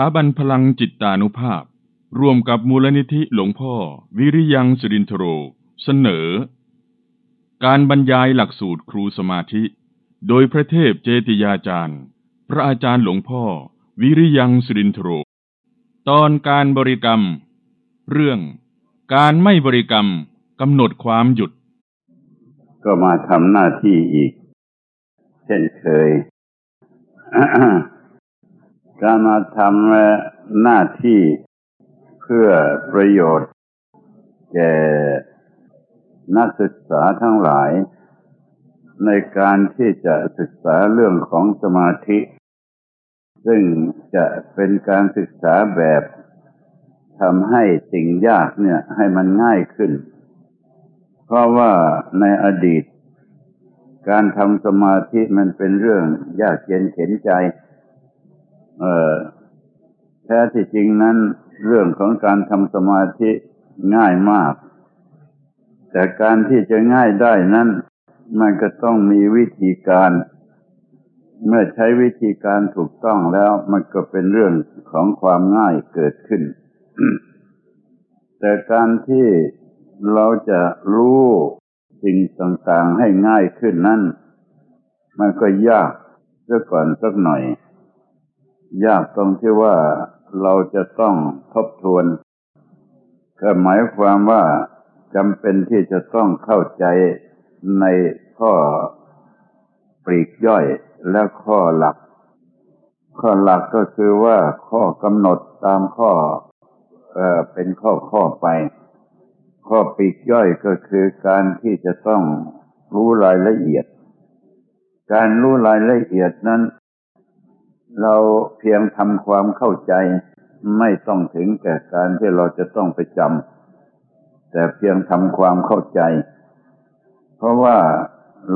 ถาบันพลังจิตตานุภาพ ร่วมกับมูลนิธิหลวงพ่อ วิริยังสุรินทโร เสนอ การบรรยายหลักสูตรครูสมาธิ โดยพระเทพเจติยาจารย์ พระอาจารย์หลวงพ่อ วิริยังสุรินทโร ตอนการบริกรรม เรื่องการไม่บริกรรมกำหนดความหยุด ก็มาทำหน้าที่อีก เช่นเคย การมาทำหน้าที่เพื่อประโยชน์ แก่นักศึกษาทั้งหลาย ในการที่จะศึกษาเรื่องของสมาธิ ซึ่งจะเป็นการศึกษาแบบทำให้สิ่งยากเนี่ยให้มันง่ายขึ้น เพราะว่าในอดีต การทำสมาธิมันเป็นเรื่องยากเย็นเข็นใจ เออแท้ที่จริงนั้น เรื่องของการทำสมาธิง่ายมาก แต่การที่จะง่ายได้นั้น มันก็ต้องมีวิธีการ เมื่อใช้วิธีการถูกต้องแล้วมันก็เป็นเรื่องของความง่ายเกิดขึ้น แต่การที่เราจะรู้สิ่งต่างๆให้ง่ายขึ้นนั้น มันก็ยากเสียก่อนสักหน่อย ยากตรงที่ว่าเราจะต้องทบทวนก็หมายความว่าจำเป็นที่จะต้องเข้าใจในข้อปลีกย่อยและข้อหลัก ข้อหลักก็คือว่าข้อกำหนดตามข้อเออเป็นข้อข้อไป ข้อปลีกย่อยก็คือการที่จะต้องรู้รายละเอียด การรู้รายละเอียดนั้น เราเพียงทำความเข้าใจ ไม่ต้องถึงแก่การที่เราจะต้องไปจำแต่เพียงทำความเข้าใจ เพราะว่า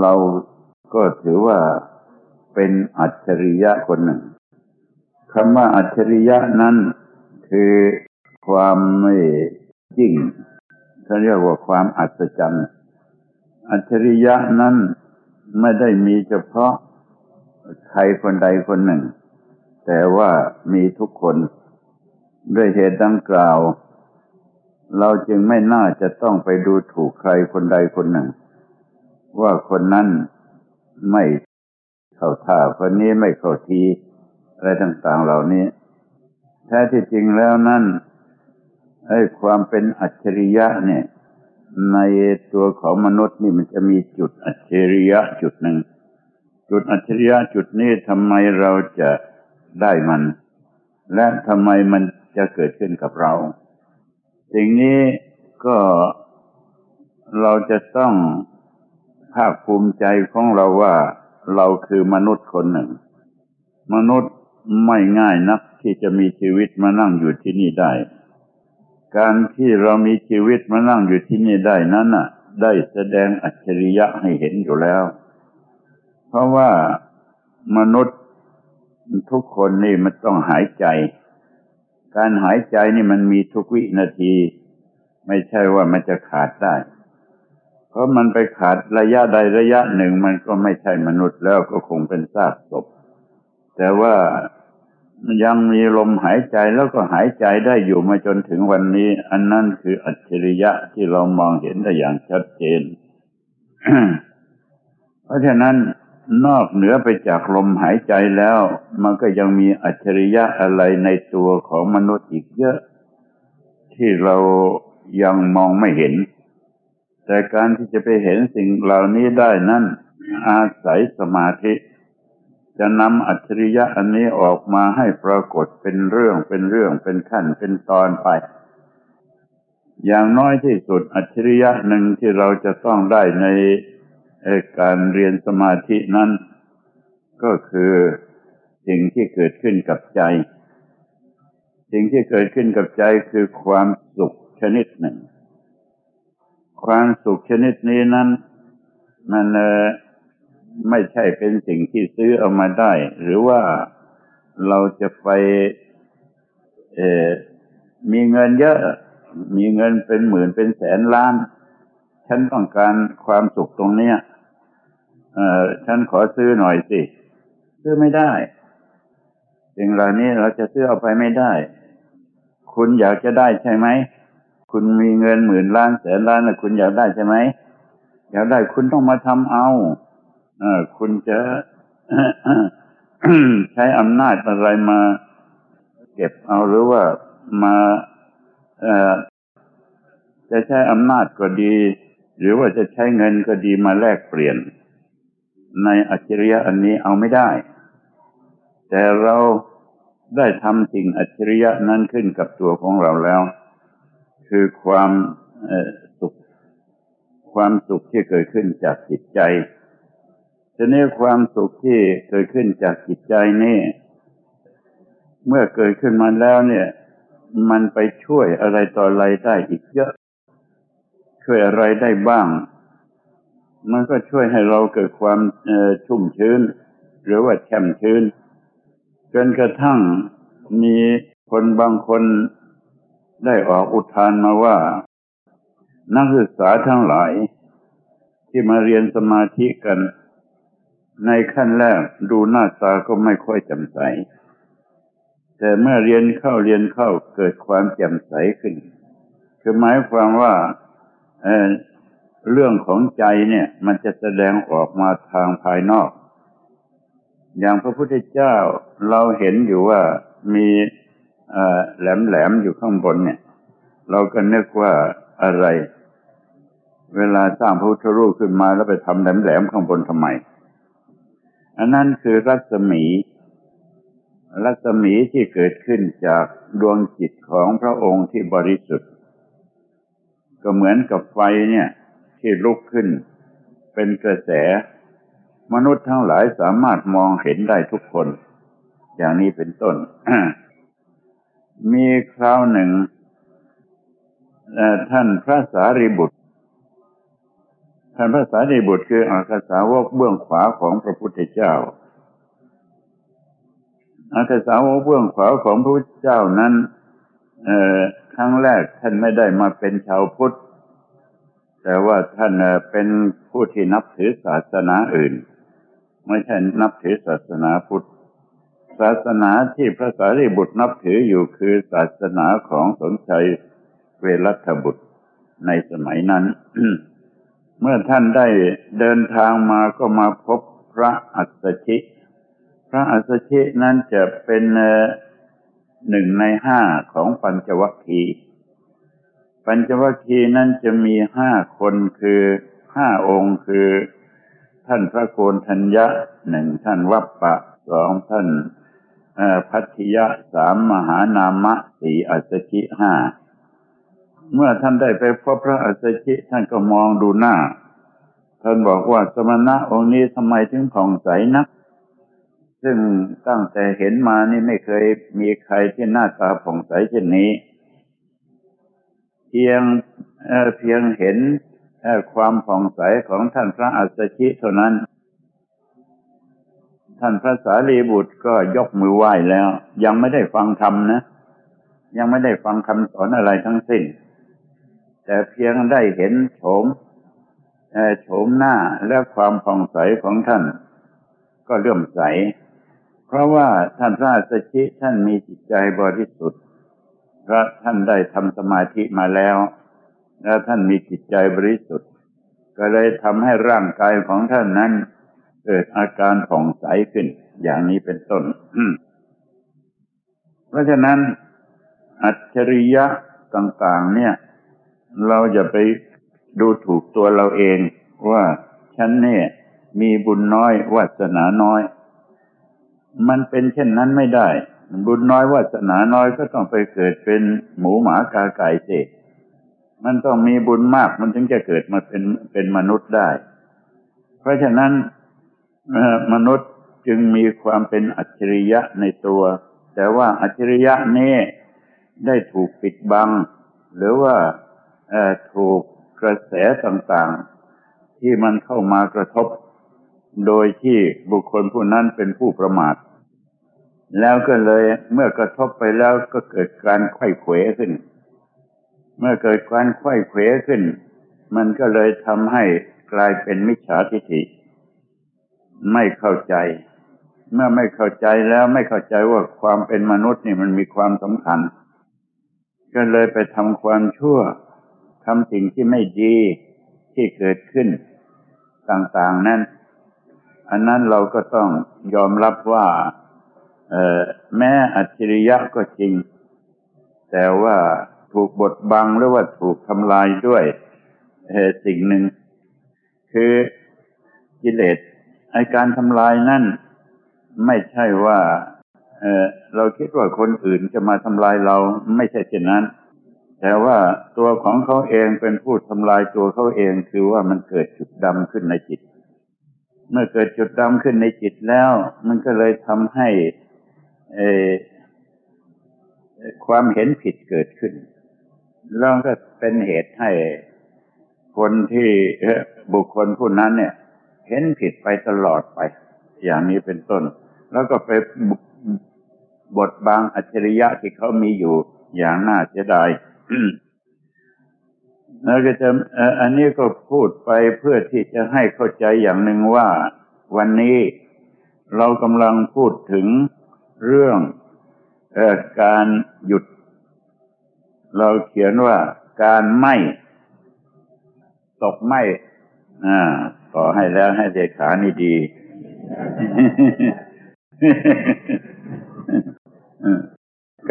เราก็ถือว่าเป็นอัจฉริยะคนหนึ่งคำว่าอัจฉริยะนั้นคือความไม่จริงเขาเรียกว่าความอัศจรรย์ อัจฉริยะนั้นไม่ได้มีเฉพาะใครคนใดคนหนึ่ง แต่ว่ามีทุกคนด้วยเหตุดังกล่าว เราจึงไม่น่าจะต้องไปดูถูกใครคนใดคนหนึ่ง ว่าคนนั้นไม่เข้าท่าคนนี้ไม่เข้าทีอะไรต่าง ๆ เหล่านี้แท้ที่จริงแล้วนั่นไอ้ความเป็นอัจฉริยะเนี่ย ในตัวของมนุษย์นี่มันจะมีจุดอัจฉริยะจุดหนึ่ง จุดอัจฉริยะจุดนี้ทำไมเราจะ ได้มัน และทำไมมันจะเกิดขึ้นกับเรา สิ่งนี้ก็เราจะต้องภาคภูมิใจของเราว่าเราคือมนุษย์คนหนึ่ง มนุษย์ไม่ง่ายนักที่จะมีชีวิตมานั่งอยู่ที่นี่ได้ การที่เรามีชีวิตมานั่งอยู่ที่นี่ได้นั้นน่ะ ได้แสดงอัจฉริยะให้เห็นอยู่แล้ว เพราะว่ามนุษย์ ทุกคนนี่มันต้องหายใจ การหายใจนี่มันมีทุกวินาที ไม่ใช่ว่ามันจะขาดได้ เพราะมันไปขาดระยะใดระยะหนึ่งมันก็ไม่ใช่มนุษย์แล้วก็คงเป็นซากศพ แต่ว่ายังมีลมหายใจแล้วก็หายใจได้อยู่มาจนถึงวันนี้ อันนั้นคืออัจฉริยะที่เรามองเห็นได้อย่างชัดเจน เพราะฉะนั้น นอกเหนือไปจากลมหายใจแล้ว มันก็ยังมีอัจฉริยะอะไรในตัวของมนุษย์อีกเยอะ ที่เรายังมองไม่เห็น แต่การที่จะไปเห็นสิ่งเหล่านี้ได้นั้นอาศัยสมาธิ จะนำอัจฉริยะอันนี้ออกมาให้ปรากฏเป็นเรื่องเป็นเรื่องเป็นขั้นเป็นตอนไป อย่างน้อยที่สุดอัจฉริยะหนึ่งที่เราจะต้องได้ใน การเรียนสมาธินั้น ก็คือสิ่งที่เกิดขึ้นกับใจ สิ่งที่เกิดขึ้นกับใจคือความสุขชนิดหนึ่ง ความสุขชนิดนี้นั้น มันไม่ใช่เป็นสิ่งที่ซื้อเอามาได้ หรือว่าเราจะไปมีเงินเยอะ มีเงินเป็นหมื่นเป็นแสนล้าน ฉันต้องการความสุขตรงนี้เออ ฉันขอซื้อหน่อยสิ ซื้อไม่ได้สิ่งเหล่านี้เราจะซื้อเอาไปไม่ได้ คุณอยากจะได้ใช่ไหม คุณมีเงินหมื่นล้านแสนล้านนะคุณอยากได้ใช่ไหม อยากได้คุณต้องมาทำเอาเออคุณจะใช้อำนาจอะไรมาเก็บเอาหรือว่ามาเออจะใช้อำนาจก็ดี หรือว่าจะใช้เงินก็ดีมาแลกเปลี่ยน ในอัจฉริยะอันนี้เอาไม่ได้ แต่เราได้ทำสิ่งอัจฉริยะนั้นขึ้นกับตัวของเราแล้ว คือความสุข ความสุขที่เกิดขึ้นจากจิตใจทีนี้ความสุขที่เกิดขึ้นจากจิตใจนี่ เมื่อเกิดขึ้นมาแล้วเนี่ย มันไปช่วยอะไรต่ออะไรได้อีกเยอะ ช่วยอะไรได้บ้าง มันก็ช่วยให้เราเกิดความชุ่มชื้น หรือว่าแช่มชื้น จนกระทั่งมีคนบางคนได้ออกอุทานมาว่า นักศึกษาทั้งหลาย ที่มาเรียนสมาธิกัน ในขั้นแรกดูหน้าตาก็ไม่ค่อยแจ่มใส แต่เมื่อเรียนเข้าเรียนเข้าเกิดความแจ่มใสขึ้น คือหมายความว่า เรื่องของใจเนี่ย มันจะแสดงออกมาทางภายนอก อย่างพระพุทธเจ้าเราเห็นอยู่ว่ามีแหลมๆอยู่ข้างบนเนี่ย เราก็นึกว่าอะไร เวลาสร้างพระพุทธรูปขึ้นมาแล้วไปทำแหลมๆข้างบนทำไม อันนั้นคือรัศมี รัศมีที่เกิดขึ้นจากดวงจิตของพระองค์ที่บริสุทธิ์ ก็เหมือนกับไฟเนี่ย ที่ลุกขึ้น เป็นกระแส มนุษย์ทั้งหลายสามารถมองเห็นได้ทุกคน อย่างนี้เป็นต้น มีคราวหนึ่งท่านพระสารีบุตร ท่านพระสารีบุตรคืออักษาวกเบื้องขวาของพระพุทธเจ้าอักษาวกเบื้องขวาของพระพุทธเจ้านั้นครั้งแรกท่านไม่ได้มาเป็นชาวพุทธ แต่ว่าท่านเป็นผู้ที่นับถือศาสนาอื่น ไม่ใช่นับถือศาสนาพุทธ ศาสนาที่พระสารีบุตรนับถืออยู่คือศาสนาของสนชัยเวรัตบุตรในสมัยนั้น เมื่อท่านได้เดินทางมาก็มาพบพระอัสชิ พระอัสชินั้นจะเป็นหนึ่งในห้าของปัญจวัคคีย์ ปัญจวัคคีย์นั้นจะมีห้าคนคือห้าองค์คือ ท่านพระโกนทัญญะหนึ่งท่านวัปปะสองท่านพัทธิยะสามมหานามะสี่อัสชิห้าเมื่อท่านได้ไปพบพระอัสชิท่านก็มองดูหน้า ท่านบอกว่าสมณะองค์นี้ทำไมถึงผ่องใสนัก ซึ่งตั้งแต่เห็นมานี่ไม่เคยมีใครที่หน้าตาผ่องใสเช่นนี้ เพียงเพียงเห็นความผ่องใสของท่านพระอัสสชิเท่านั้น ท่านพระสารีบุตรก็ยกมือไหว้แล้ว ยังไม่ได้ฟังธรรมนะ ยังไม่ได้ฟังคำสอนอะไรทั้งสิ้น แต่เพียงได้เห็นโฉมโฉมหน้าและความผ่องใสของท่าน ก็เลื่อมใส เพราะว่าท่านพระอัสสชิท่านมีจิตใจบริสุทธิ์ พราะท่านได้ทำสมาธิมาแล้ว แล้วท่านมีจิตใจบริสุทธิ์ ก็เลยทำให้ร่างกายของท่านนั้นเกิดอาการผ่องใสขึ้น อย่างนี้เป็นต้น เพราะฉะนั้น อัจฉริยะต่างๆ เนี่ย เราจะไปดูถูกตัวเราเองว่าฉันเนี่ยมีบุญน้อยวาสนาน้อย มันเป็นเช่นนั้นไม่ได้ บุญน้อยวาสนาน้อยก็ต้องไปเกิดเป็นหมูหมากาไก่เจมันต้องมีบุญมากมันถึงจะเกิดมาเป็นเป็นมนุษย์ได้ เพราะฉะนั้นมนุษย์จึงมีความเป็นอัจฉริยะในตัว แต่ว่าอัจฉริยะนี้ได้ถูกปิดบัง หรือว่าถูกกระแสต่างๆ ที่มันเข้ามากระทบ โดยที่บุคคลผู้นั้นเป็นผู้ประมาท แล้วก็เลยเมื่อกระทบไปแล้วก็เกิดการไข้เขวขึ้น เมื่อเกิดการไข้เขวขึ้น มันก็เลยทำให้กลายเป็นมิจฉาทิฏฐิ ไม่เข้าใจ เมื่อไม่เข้าใจแล้วไม่เข้าใจว่าความเป็นมนุษย์นี่มันมีความสำคัญ ก็เลยไปทำความชั่วทำสิ่งที่ไม่ดีที่เกิดขึ้น ต่างๆนั้น อันนั้นเราก็ต้องยอมรับว่า แม้อัจฉริยะก็จริง แต่ว่าถูกบดบังหรือว่าถูกทำลายด้วยสิ่งหนึ่ง คือกิเลสไอการทำลายนั่น ไม่ใช่ว่าเเราคิดว่าคนอื่นจะมาทำลายเราไม่ใช่เช่นนั้น แต่ว่าตัวของเขาเองเป็นผู้ทำลายตัวเขาเองคือว่ามันเกิดจุดดำขึ้นในจิต เมื่อเกิดจุดดำขึ้นในจิตแล้ว มันก็เลยทำให้ ความเห็นผิดเกิดขึ้น แล้วก็เป็นเหตุให้คนที่บุคคลผู้นั้นเนี่ย เห็นผิดไปตลอดไป อย่างนี้เป็นต้น แล้วก็ไปบทบางอัจฉริยะที่เขามีอยู่อย่างน่าเสียดายแล้วก็จะอันนี้ก็พูดไปเพื่อที่จะให้เข้าใจอย่างหนึ่งว่า วันนี้เรากำลังพูดถึง เรื่องอการหยุด เราเขียนว่าการไม่ตกไม่อ่าต่อให้แล้วให้เดขานี่ดี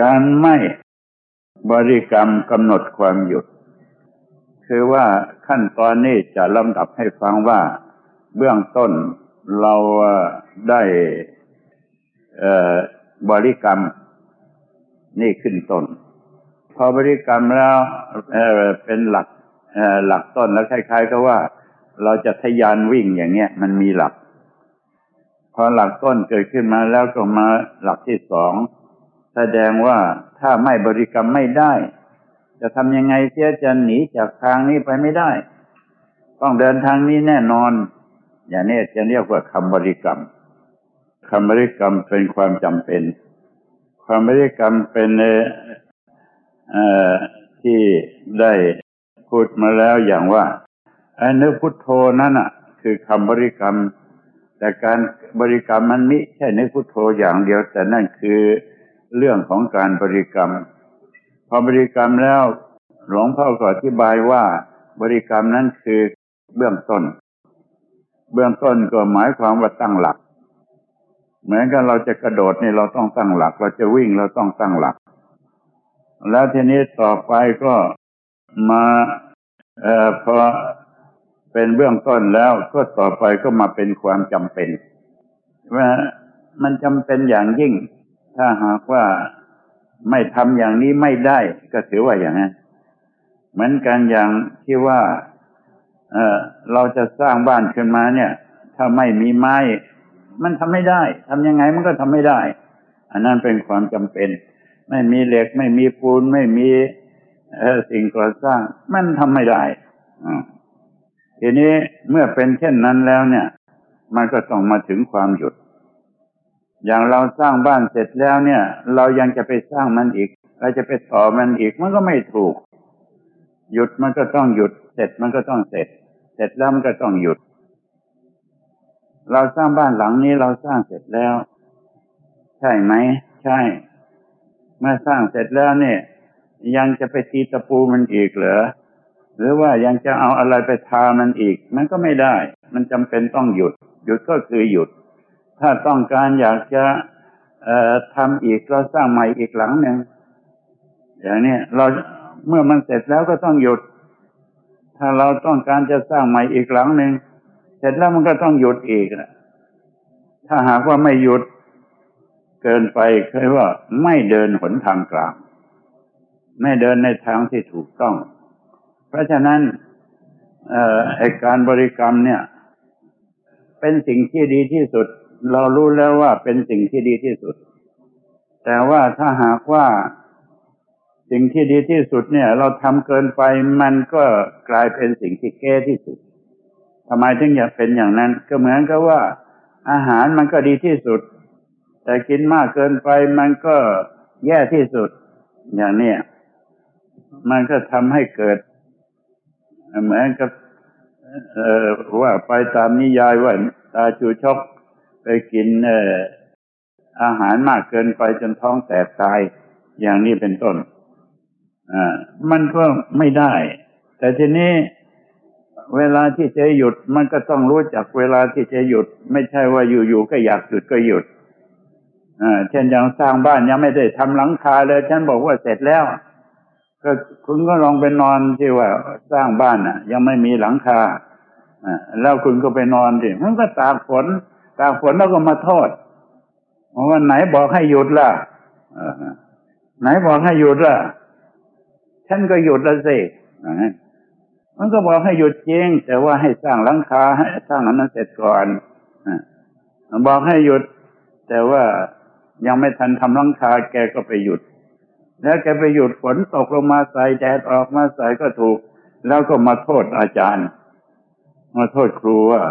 การไม่บริกรรมกำหนดความหยุด คือว่าขั้นตอนนี้จะลำดับให้ฟังว่า เบื้องต้นเราได้ บริกรรม นี่ขึ้นต้น พอบริกรรมแล้วเเป็นหลักหลักต้นแล้วคล้ายๆก็ว่า เราจะทยานวิ่งอย่างเงี้ย มันมีหลัก พอหลักต้นเกิดขึ้นมาแล้วก็มาหลักที่สองแสดงว่าถ้าไม่บริกรรมไม่ได้ จะทำยังไงเสียจะหนีจากทางนี้ไปไม่ได้ ต้องเดินทางนี้แน่นอน อย่างนี้จะเรียกว่าคำบริกรรม คำบริกรรมเป็นความจำเป็น ความบริกรรมเป็นที่ได้พูดมาแล้วอย่างว่าไอ้นึกพุทโธนั่นอะ คือคำบริกรรม แต่การบริกรรมมันมิใช่นึกพุทโธอย่างเดียว แต่นั่นคือเรื่องของการบริกรรม พอบริกรรมแล้วหลวงพ่อก็อธิบายว่าบริกรรมนั้นคือเบื้องต้น เบื้องต้นก็หมายความว่าตั้งหลัก เหมือนกันเราจะกระโดดนี่เราต้องตั้งหลัก เราจะวิ่งเราต้องตั้งหลัก แล้วทีนี้ต่อไปก็มาเอ่อพอเป็นเบื้องต้นแล้วก็ต่อไปก็มาเป็นความจำเป็นว่ามันจำเป็นอย่างยิ่ง ถ้าหากว่าไม่ทำอย่างนี้ไม่ได้ ก็ถือว่าอย่างนั้นเหมือนกันอย่างที่ว่า เออเราจะสร้างบ้านขึ้นมาเนี่ย ถ้าไม่มีไม้ มันทำไม่ได้ทำยังไงมันก็ทำไม่ได้ อันนั้นเป็นความจำเป็น ไม่มีเหล็ก ไม่มีปูน ไม่มีสิ่งก่อสร้าง มันทำไม่ได้ทีนี้เมื่อเป็นเช่นนั้นแล้วเนี่ย มันก็ต้องมาถึงความหยุด อย่างเราสร้างบ้านเสร็จแล้วเนี่ย เรายังจะไปสร้างมันอีก เราจะไปต่อมันอีก มันก็ไม่ถูก หยุดมันก็ต้องหยุด เสร็จมันก็ต้องเสร็จ เสร็จแล้วมันก็ต้องหยุด เราสร้างบ้านหลังนี้เราสร้างเสร็จแล้ว ใช่ไหม ใช่เมื่อสร้างเสร็จแล้วเนี่ย ยังจะไปตีตะปูมันอีกเหรอหรือว่ายังจะเอาอะไรไปทามันอีก มันก็ไม่ได้ มันจำเป็นต้องหยุด หยุดก็คือหยุด ถ้าต้องการอยากจะเอ่อทำอีกเราสร้างใหม่อีกหลังหนึ่งอย่างนี้เราเมื่อมันเสร็จแล้วก็ต้องหยุด ถ้าเราต้องการจะสร้างใหม่อีกหลังหนึ่ง เสร็จแล้วมันก็ต้องหยุดอีกนะถ้าหากว่าไม่หยุดเกินไปเคยว่าไม่เดินหนทางกลาง ไม่เดินในทางที่ถูกต้อง เพราะฉะนั้นไอการบริกรรมเนี่ย เป็นสิ่งที่ดีที่สุด เรารู้แล้วว่าเป็นสิ่งที่ดีที่สุด แต่ว่าถ้าหากว่าสิ่งที่ดีที่สุดเนี่ย เราทำเกินไปมันก็กลายเป็นสิ่งที่แก้ที่สุด ทำไมถึงอยากเป็นอย่างนั้น ก็เหมือนกับว่า อาหารมันก็ดีที่สุด แต่กินมากเกินไปมันก็แย่ที่สุด อย่างเนี้ยมันก็ทำให้เกิด เหมือนกับว่าไปตามนิยายว่าตาจูชกไปกินอาหารมากเกินไปจนท้องแตกตาย อย่างนี้เป็นต้น อ่า มันก็ไม่ได้ แต่ทีนี้ เวลาที่จะหยุดมันก็ต้องรู้จักเวลาที่จะหยุด ไม่ใช่ว่าอยู่ๆก็อยากหยุดก็หยุดอ่าเช่นอย่างสร้างบ้านยังไม่ได้ทำหลังคาเลย ฉันบอกว่าเสร็จแล้ว ก็คุณก็ลองไปนอนที่ว่าสร้างบ้านอะ ยังไม่มีหลังคาอ่าแล้วคุณก็ไปนอนดิมันก็ตากฝนตากฝนแล้วก็มาโทษว่าไหนบอกให้หยุดล่ะไหนบอกให้หยุดล่ะ ฉันก็หยุดแล้วสิ มันก็บอกให้หยุดจริง แต่ว่าให้สร้างหลังคาให้สร้างนั้นเสร็จก่อนบอกให้หยุด แต่ว่ายังไม่ทันทำหลังคาแกก็ไปหยุด แล้วแกไปหยุดฝนตกลงมาใส่แดดออกมาใส่ก็ถูก แล้วก็มาโทษอาจารย์ มาโทษครูว่า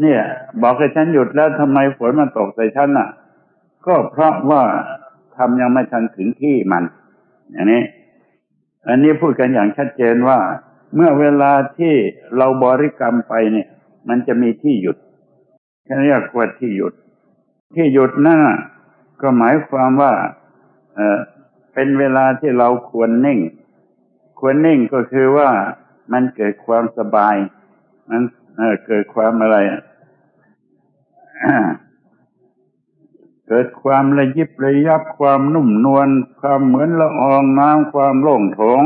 เนี่ย บอกให้ฉันหยุดแล้วทำไมฝนมันตกใส่ฉันอะ ก็เพราะว่าทำยังไม่ทันถึงที่มัน อย่างนี้ อันนี้พูดกันอย่างชัดเจนว่า เมื่อเวลาที่เราบริกรรมไปเนี่ย มันจะมีที่หยุดเรียกว่าที่หยุด ที่หยุดนั่นก็หมายความว่าเออเป็นเวลาที่เราควรนิ่ง ควรนิ่งก็คือว่ามันเกิดความสบาย มันเเกิดความอะไรเกิดความระยิบระยับความนุ่มนวลความเหมือนละอองน้ำความโล่งโถง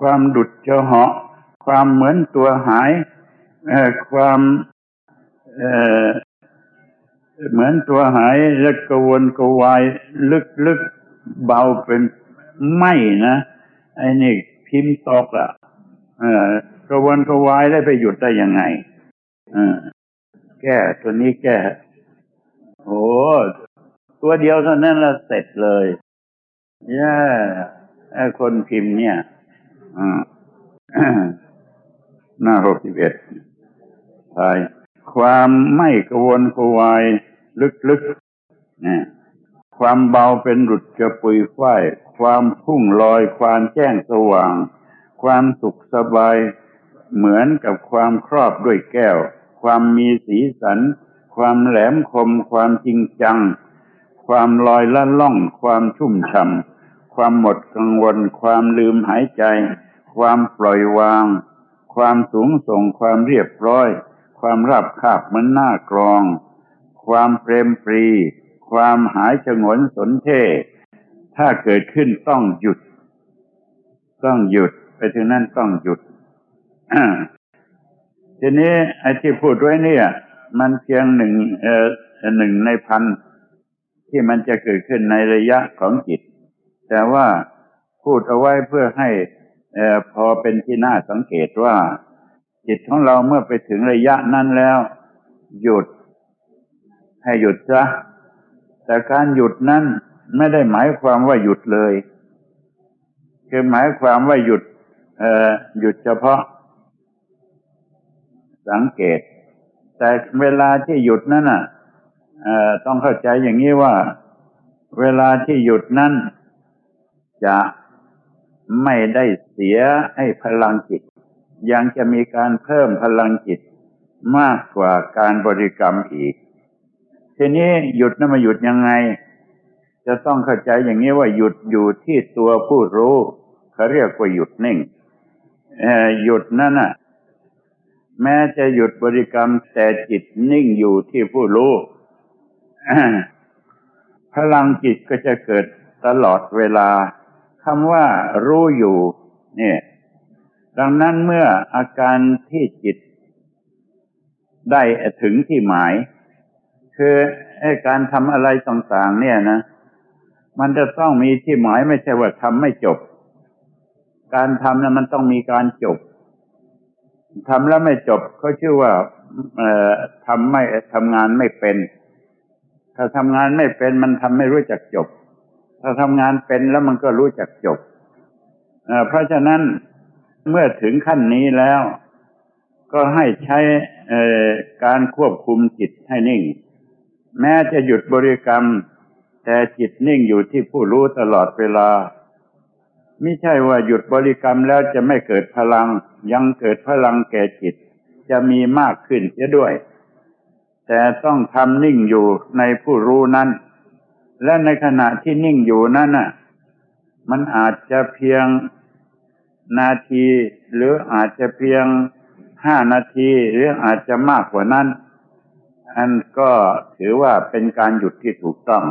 ความดุดเจาะเหาะ ความเหมือนตัวหายความเหมือนตัวหายแล้วกวนกวายลึกลึกเบาเป็นไม่นะไอ้นี่พิมพ์ตกอะกวนกวายได้ไปหยุดได้ยังไงแก้ตัวนี้แก้โอ้ตัวเดียวเท่านั้นละเสร็จเลยแย่คนพิมพ์เนี่ยอ่า หน้าหกสิบเอ็ดทายความไม่กวนกวายลึกๆนะความเบาเป็นหลุดกระปุยฝ้าย ความพุ่งลอย ความแจ้งสว่าง ความสุขสบาย เหมือนกับความครอบด้วยแก้ว ความมีสีสัน ความแหลมคม ความจริงจัง ความลอยละล่อง ความชุ่มฉ่ำความหมดกังวล ความลืมหายใจ ความปล่อยวาง ความสูงส่งความเรียบร้อย ความราบคาบเหมือนหน้ากรอง ความเปรมปรี ความหายฉงนสนเท่ถ้าเกิดขึ้นต้องหยุด ต้องหยุด ไปถึงนั้นต้องหยุดทีนี้ไอ้ที่พูดไว้เนี่ย มันเพียงหนึ่งเอ่อหนึ่งในพันที่มันจะเกิดขึ้นในระยะของจิต แต่ว่าพูดเอาไว้เพื่อให้ พอเป็นที่น่าสังเกตว่า จิตของเราเมื่อไปถึงระยะนั้นแล้ว หยุด ให้หยุดซะแต่การหยุดนั้นไม่ได้หมายความว่าหยุดเลย คือหมายความว่าหยุดหยุดเฉพาะ สังเกต แต่เวลาที่หยุดนั้นอะต้องเข้าใจอย่างนี้ว่า เวลาที่หยุดนั้นจะ ไม่ได้เสียให้พลังจิต ยังจะมีการเพิ่มพลังจิตมากกว่าการบริกรรมอีก ทีนี้หยุดนั้นมาหยุดยังไง จะต้องเข้าใจอย่างนี้ว่าหยุดอยู่ที่ตัวผู้รู้เขาเรียกว่าหยุดนิ่งหยุดนั่นน่ะ แม้จะหยุดบริกรรมแต่จิตนิ่งอยู่ที่ผู้รู้พลังจิตก็จะเกิดตลอดเวลา คำว่ารู้อยู่เนี่ยดังนั้นเมื่ออาการที่จิตได้ถึงที่หมาย คือการทำอะไรต่างๆ เนี่ยนะ มันจะต้องมีที่หมายไม่ใช่ว่าทำไม่จบ การทำนะมันต้องมีการจบทำแล้วไม่จบเขาชื่อว่าทำไม่ทำงานไม่เป็น ถ้าทำงานไม่เป็นมันทำไม่รู้จักจบ ถ้าทำงานเป็นแล้วมันก็รู้จักจบเพราะฉะนั้นเมื่อถึงขั้นนี้แล้ว ก็ให้ใช้การควบคุมจิตให้นิ่ง แม้จะหยุดบริกรรม แต่จิตนิ่งอยู่ที่ผู้รู้ตลอดเวลา ไม่ใช่ว่าหยุดบริกรรมแล้วจะไม่เกิดพลัง ยังเกิดพลังแก่จิตจะมีมากขึ้นเสียด้วย แต่ต้องทำนิ่งอยู่ในผู้รู้นั้น และในขณะที่นิ่งอยู่นั่นน่ะ มันอาจจะเพียงนาที หรืออาจจะเพียงห้านาที หรืออาจจะมากกว่านั้น อันก็ถือว่าเป็นการหยุดที่ถูกต้อง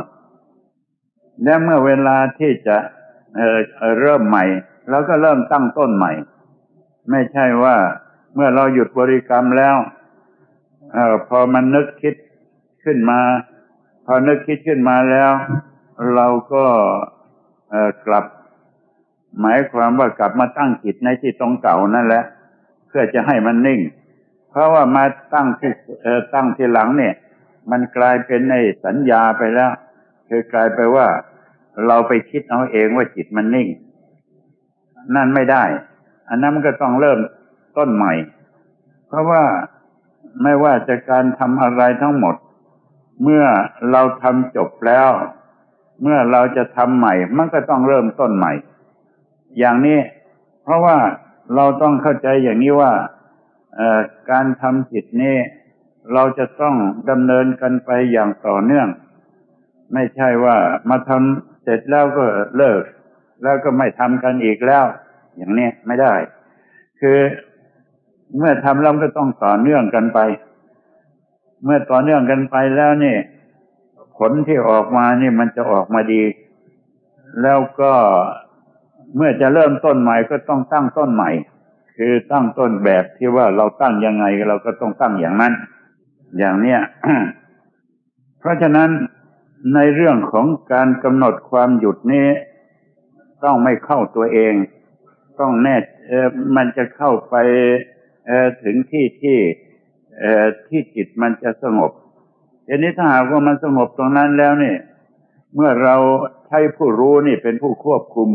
และเมื่อเวลาที่จะเเริ่มใหม่เราก็เริ่มตั้งต้นใหม่ ไม่ใช่ว่าเมื่อเราหยุดบริกรรมแล้วอพอมันนึกคิดขึ้นมา พอนึกคิดขึ้นมาแล้ว เราก็กลับ หมายความว่ากลับมาตั้งจิตในที่ตรงเก่านั่นแหละ เพื่อจะให้มันนิ่ง เพราะว่ามาตั้งที่ตั้งที่หลังเนี่ย มันกลายเป็นในสัญญาไปแล้วคือกลายไปว่าเราไปคิดเอาเองว่าจิตมันนิ่ง นั่นไม่ได้ อันนั้นมันก็ต้องเริ่มต้นใหม่ เพราะว่าไม่ว่าจะการทำอะไรทั้งหมด เมื่อเราทำจบแล้ว เมื่อเราจะทำใหม่ มันก็ต้องเริ่มต้นใหม่ อย่างนี้ เพราะว่าเราต้องเข้าใจอย่างนี้ว่าการทำจิตนี้เราจะต้องดำเนินกันไปอย่างต่อเนื่อง ไม่ใช่ว่ามาทำเสร็จแล้วก็เลิก แล้วก็ไม่ทำกันอีกแล้ว อย่างนี้ไม่ได้ คือเมื่อทำแล้วก็ต้องต่อเนื่องกันไป เมื่อต่อเนื่องกันไปแล้วนี่ผลที่ออกมานี่มันจะออกมาดี แล้วก็เมื่อจะเริ่มต้นใหม่ก็ต้องตั้งต้นใหม่ คือตั้งต้นแบบที่ว่าเราตั้งยังไงเราก็ต้องตั้งอย่างนั้น อย่างเนี้ยเพราะฉะนั้นในเรื่องของการกำหนดความหยุดนี้ ต้องไม่เข้าตัวเอง ต้องแน่เออมันจะเข้าไปเออถึงที่ที่ ที่จิตมันจะสงบทีนี้ถ้าหากว่ามันสงบตรงนั้นแล้วนี่ เมื่อเราใช้ผู้รู้นี่เป็นผู้ควบคุม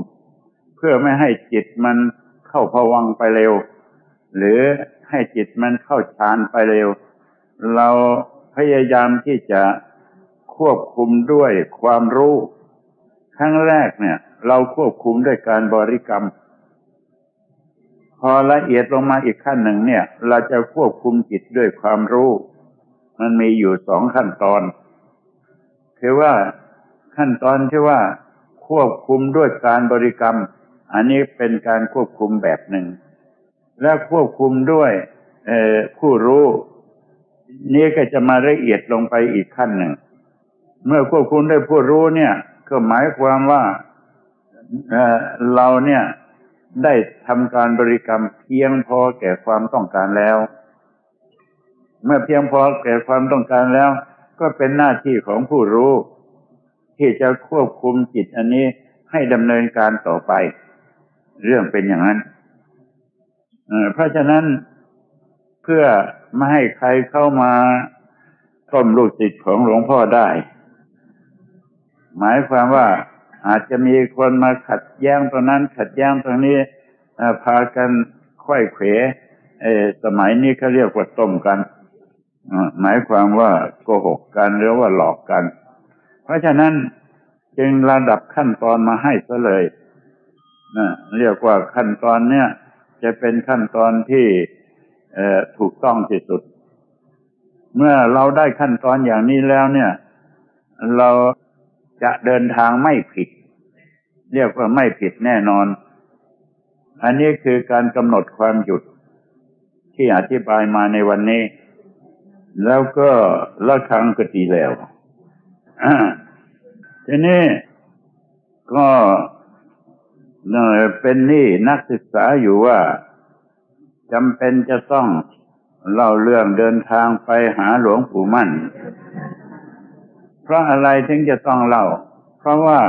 เพื่อไม่ให้จิตมันเข้าพวังไปเร็ว หรือให้จิตมันเข้าฌานไปเร็ว เราพยายามที่จะควบคุมด้วยความรู้ ครั้งแรกเนี่ย เราควบคุมด้วยการบริกรรม พอละเอียดลงมาอีกขั้นหนึ่งเนี่ย เราจะควบคุมจิตด้วยความรู้ มันมีอยู่สองขั้นตอน คือว่าขั้นตอนที่ว่าควบคุมด้วยการบริกรรม อันนี้เป็นการควบคุมแบบหนึ่ง และควบคุมด้วยผู้รู้ นี่ก็จะมาละเอียดลงไปอีกขั้นหนึ่ง เมื่อควบคุมด้วยผู้รู้เนี่ย ก็หมายความว่าเเราเนี่ย ได้ทำการบริกรรมเพียงพอแก่ความต้องการแล้ว เมื่อเพียงพอแก่ความต้องการแล้ว ก็เป็นหน้าที่ของผู้รู้ ที่จะควบคุมจิตอันนี้ให้ดำเนินการต่อไป เรื่องเป็นอย่างนั้นเพราะฉะนั้นเพื่อไม่ให้ใครเข้ามาต้มลูกจิตของหลวงพ่อได้ หมายความว่า อาจจะมีคนมาขัดแย้งตรงนั้น ขัดแย้งตรงนี้พากันค่อยเขวสมัยนี้เขาเรียกว่าต้มกันหมายความว่าโกหกกันหรือว่าหลอกกัน เพราะฉะนั้นจึงระดับขั้นตอนมาให้ซะเลยนะเรียกว่าขั้นตอนเนี้ยจะเป็นขั้นตอนที่ถูกต้องที่สุด เมื่อเราได้ขั้นตอนอย่างนี้แล้วเนี่ย เรา จะเดินทางไม่ผิด เรียกว่าไม่ผิดแน่นอน อันนี้คือการกำหนดความหยุดที่อธิบายมาในวันนี้ แล้วก็ละครั้งก็ดีแล้วทีนี้ก็เป็นนี่นักศึกษาอยู่ว่าจำเป็นจะต้องเล่าเรื่องเดินทางไปหาหลวงปู่มั่น เพราะอะไรถึงจะต้องเล่า เพราะว่า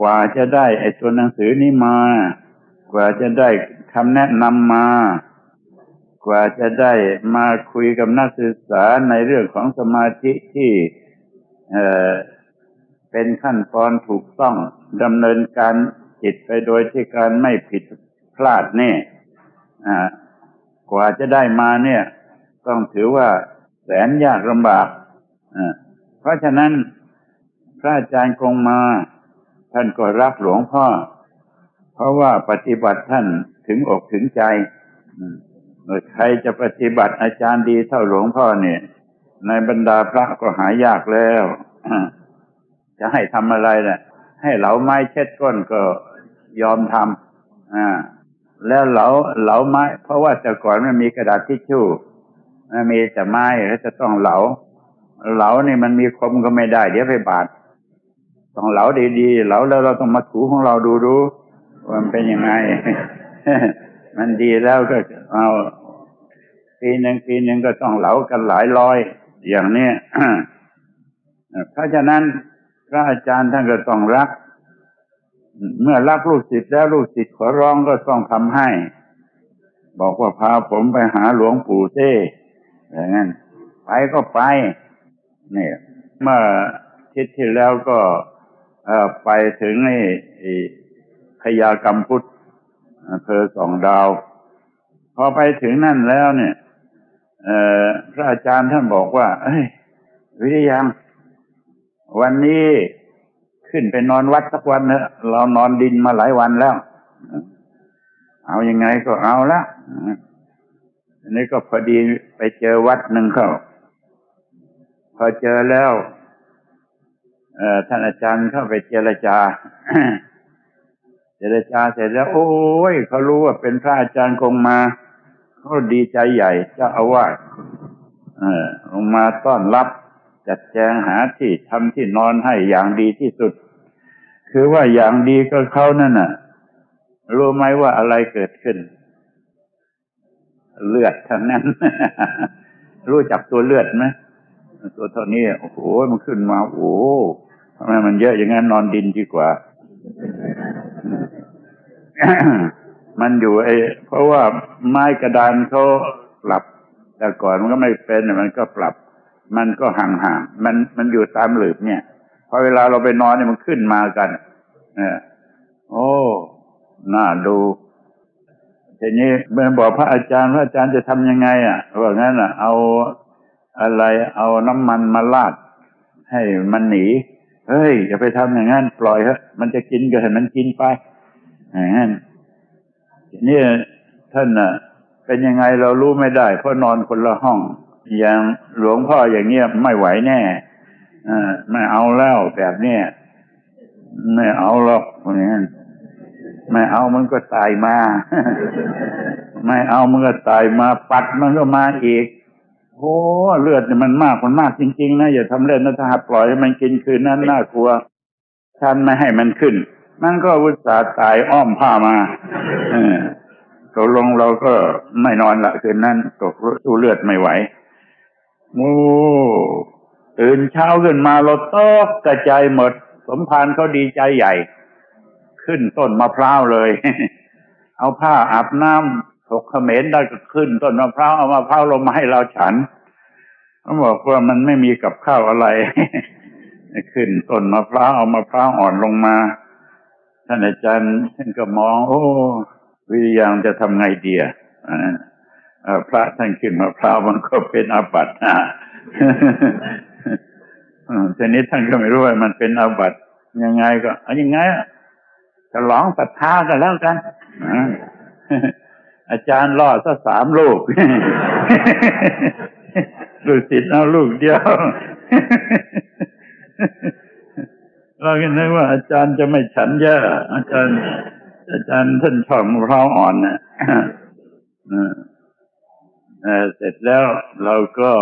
กว่าจะได้ไอ้ตัวหนังสือนี้มา กว่าจะได้คำแนะนำมา กว่าจะได้มาคุยกับนักศึกษาในเรื่องของสมาธิที่เออเป็นขั้นตอนถูกต้องดำเนินการจิตไปโดยที่การไม่ผิดพลาดเนี่อ่ากว่าจะได้มาเนี่ย ต้องถือว่าแสนยากลำบากอ่า เพราะฉะนั้นพระอาจารย์คงมา ท่านก็รักหลวงพ่อ เพราะว่าปฏิบัติท่านถึงอกถึงใจใครจะปฏิบัติอาจารย์ดีเท่าหลวงพ่อเนี่ย ในบรรดาพระก็หายากแล้ว จะให้ทำอะไรนะ่ะ ให้เหลาไม้เช็ดก้นก็ยอมทำอ่าแล้วเหลาเหลาไม้ เพราะว่าแต่ก่อนมันมีกระดาษทิชชู่มันมีแต่ไม้แล้วจะต้องเหลา เหลาเนี่ยมันมีคมก็ไม่ได้ เดี๋ยวไปบาดต้องเหลาดีๆเหลาแล้วเราต้องมาถูของเราดูดูว่ามันเป็นยังไง มันดีแล้วก็เอาปีหนึ่งปีหนึ่งก็ต้องเหลากันหลายร้อย อย่างนี้เพราะฉะนั้นพระอาจารย์ท่านก็ต้องรัก เมื่อรักลูกศิษย์แล้วลูกศิษย์ขอร้องก็ต้องทำให้ บอกว่าพาผมไปหาหลวงปู่เต้อย่างนั้นไปก็ไป เนี่ยเมื่อทิศที่แล้วก็ไปถึงไอ้พยากรรมพุทธอำเภอสองดาว พอไปถึงนั่นแล้วเนี่ยพระอาจารย์ท่านบอกว่า เอ้ย วิริยัง วันนี้ขึ้นไปนอนวัดสักวันเนอะเรานอนดินมาหลายวันแล้ว เอาอยัางไงก็เอาละอันนี้ก็พอดีไปเจอวัดหนึ่งเข้า พอเจอแล้วท่านอาจารย์เข้าไปเจรจา เจรจาเสร็จแล้ว โอ้ยเขารู้ว่าเป็นพระอาจารย์คงมาเขาดีใจใหญ่เจ้าอาวาสลงมาต้อนรับ จัดแจงหาที่ทำที่นอนให้อย่างดีที่สุด คือว่าอย่างดีก็เขานั่นน่ะ รู้ไหมว่าอะไรเกิดขึ้น เลือดทั้งนั้น รู้จักตัวเลือดไหม ตัวเท่านี้โอ้โหมันขึ้นมา โอ้ทำไมมันเยอะอย่างนั้นนอนดินดีกว่า มันอยู่ไอ้เพราะว่าไม้กระดานเขาปรับ แต่ก่อนมันก็ไม่เป็นมันก็ปรับ มันก็ห่างๆมันมันอยู่ตามหลืบเนี่ยพอเวลาเราไปนอนเนี่ยมันขึ้นมากันเออโอ้น่าดูทีนี้เมื่อบอกพระอาจารย์พระอาจารย์จะทำยังไง อะว่างั้นอะ เอา อะไรเอาน้ำมันมาลาด ให้มันหนี เฮ้ยอย่าไปทำอย่างนั้นปล่อยเถอะมันจะกินก็ให้มันกินไปอย่างนั้นนี่ท่านน่ะ เป็นยังไงเรารู้ไม่ได้ เพราะนอนคนละห้อง อย่างหลวงพ่ออย่างเงี้ยไม่ไหวแน่อ่าไม่เอาแล้วแบบเนี้ยไม่เอาหรอกอย่างนั้นไม่เอามันก็ตายมา ไม่เอามันก็ตายมา ปัดมันก็มาอีก โอ้เลือดเนี่ยมันมากมันมากจริงๆนะอย่าทำเล่นนะถ้าปล่อยให้มันกินคืนนั้นน่ากลัวท่านไม่ให้มันขึ้น มันก็วุตสาตายอ้อมผ้ามาเออตกลงเราก็ไม่นอนละคืนนั้นตกสู้เลือดไม่ไหวโอ้ตื่นเช้าขึ้นมาเราตกกระจายหมด สมภารเขาดีใจใหญ่ ขึ้นต้นมะพร้าวเลย เอาผ้าอาบน้ำ ถกเขมรได้ก็ขึ้นต้นมะพร้าวเอามะพร้าวลงมาให้เราฉันเขาบอกว่ามันไม่มีกับข้าวอะไรขึ้นต้นมะพร้าวเอามะพร้าวอ่อนลงมาท่านอาจารย์ท่านก็มอง โอ้วิญญาณจะทำไงเดีอะพระท่านขึ้นมะพร้าวมันก็เป็นอาบัติทีนี้ท่านก็ไม่รู้ว่ามันเป็นอาบัติยังไงก็ยังไงจะลองศรัทธากันแล้วกัน อาจารย์รอดสักสามลูกลูกศิษย์เอาลูกเดียว เราคิดนึกว่าอาจารย์จะไม่ฉันเยอะอาจารย์ อาจารย์ท่านชอบมะพร้าวอ่อนนะเสร็จแล้วเราก็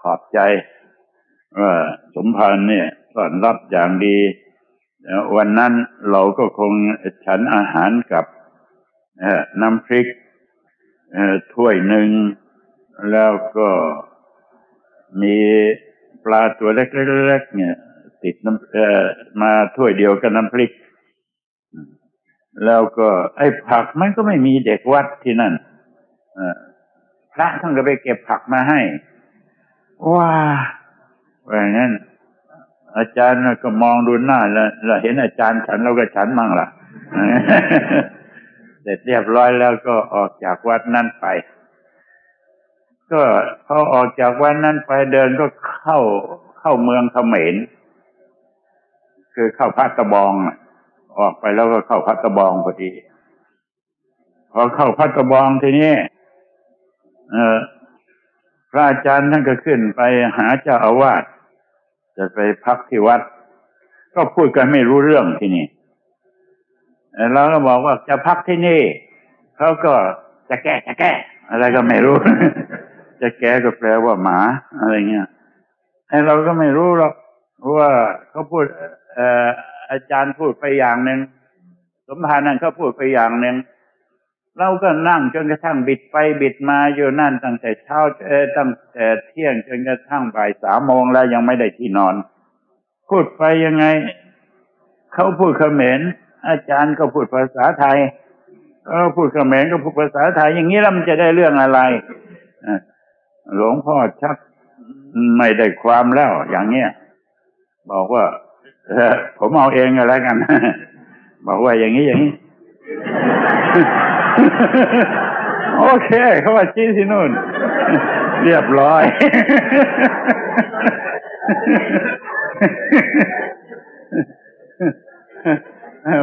ขอบใจว่าสมภารเนี่ยต้อนรับอย่างดี วันนั้นเราก็คงฉันอาหารกับ น้ำพริกถ้วยหนึ่ง แล้วก็มีปลาตัวเล็กๆเนี่ย ติดน้ำมาถ้วยเดียวกับน้ำพริก แล้วก็ไอ้ผักมันก็ไม่มีเด็กวัดที่นั่นพระท่านก็ไปเก็บผักมาให้ ว้าอย่างนั้นอาจารย์ก็มองดูหน้าแล้วเห็นอาจารย์ฉันเราก็ฉันมั่งล่ะ เสร็จเรียบร้อยแล้วก็ออกจากวัดนั้นไป ก็พอออกจากวัดนั้นไปเดินก็เข้าเข้าเมืองเขมรคือเข้าพัตบองออกไปแล้วก็เข้าพัตบองพอดีพอเข้าพัตบองทีนี้เออพระอาจารย์ท่านก็ขึ้นไปหาเจ้าอาวาสจะไปพักที่วัด ก็พูดกันไม่รู้เรื่องที่นี่ เราก็บอกว่าจะพักที่นี่เขาก็จะแก้จะแก้ อะไรก็ไม่รู้ จะแก้ก็แปลว่าหมาอะไรเงี้ยไอ้เราก็ไม่รู้หรอกเพราะว่าเขาพูดเอ่ออาจารย์พูดไปอย่างหนึ่งสมภารนั่นเขาพูดไปอย่างหนึ่งเราก็นั่งจนกระทั่งบิดไปบิดมาอยู่นั่นตั้งแต่เช้าเออตั้งแต่เที่ยงจนกระทั่งบ่ายสามโมงแล้วยังไม่ได้ที่นอน พูดไปยังไงเขาพูดเขมร อาจารย์ก็พูดภาษาไทยเขาพูดเขมรก็พูดภาษาไทย อย่างนี้แล้วมันจะได้เรื่องอะไรหลวงพ่อชักไม่ได้ความแล้วอย่างเงี้ยบอกว่าผมเอาเองอะไรกัน บอกว่าอย่างนี้อย่างนี้ โอเคเขาว่าชี้ที่นู่น เรียบร้อย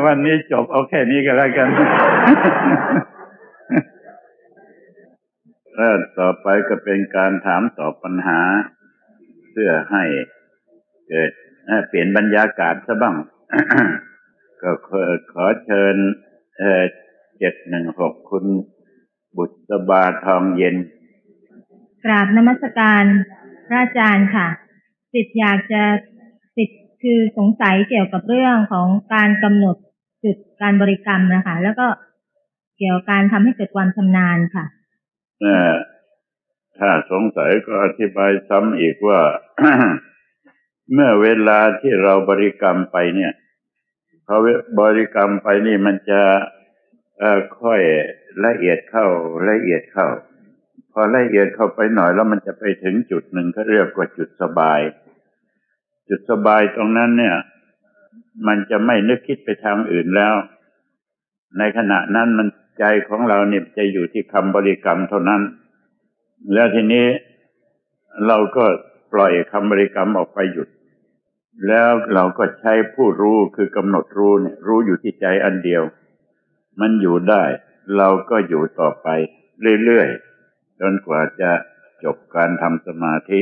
วันนี้จบเอาแค่นี้ก็แล้วกันแล้วต่อไปก็เป็นการถามตอบปัญหา เพื่อให้เกิดเปลี่ยนบรรยากาศซะบ้าง ก็ขอเชิญเจ็ดหนึ่งหกคุณบุตรบาทองเย็น กราบนมัสการพระอาจารย์ค่ะ สิทธิ์อยากจะสิทธิ์ คือสงสัยเกี่ยวกับเรื่องของการกำหนดจุดการบริกรรมนะคะ แล้วก็เกี่ยวกับการทำให้เกิดความชำนาญค่ะถ้าสงสัยก็อธิบายซ้ำอีกว่า เมื่อเวลาที่เราบริกรรมไปเนี่ยพอบริกรรมไปนี่มันจะค่อยละเอียดเข้าละเอียดเข้า พอละเอียดเข้าไปหน่อยแล้วมันจะไปถึงจุดหนึ่งเขาเรียกว่าจุดสบาย จุดสบายตรงนั้นเนี่ย มันจะไม่นึกคิดไปทางอื่นแล้ว ในขณะนั้นมันใจของเราเนี่ยจะอยู่ที่คำบริกรรมเท่านั้น แล้วทีนี้เราก็ปล่อยคำบริกรรมออกไปหยุด แล้วเราก็ใช้ผู้รู้คือกำหนดรู้เนี่ย รู้อยู่ที่ใจอันเดียว มันอยู่ได้ เราก็อยู่ต่อไปเรื่อยๆจนกว่าจะจบการทำสมาธิ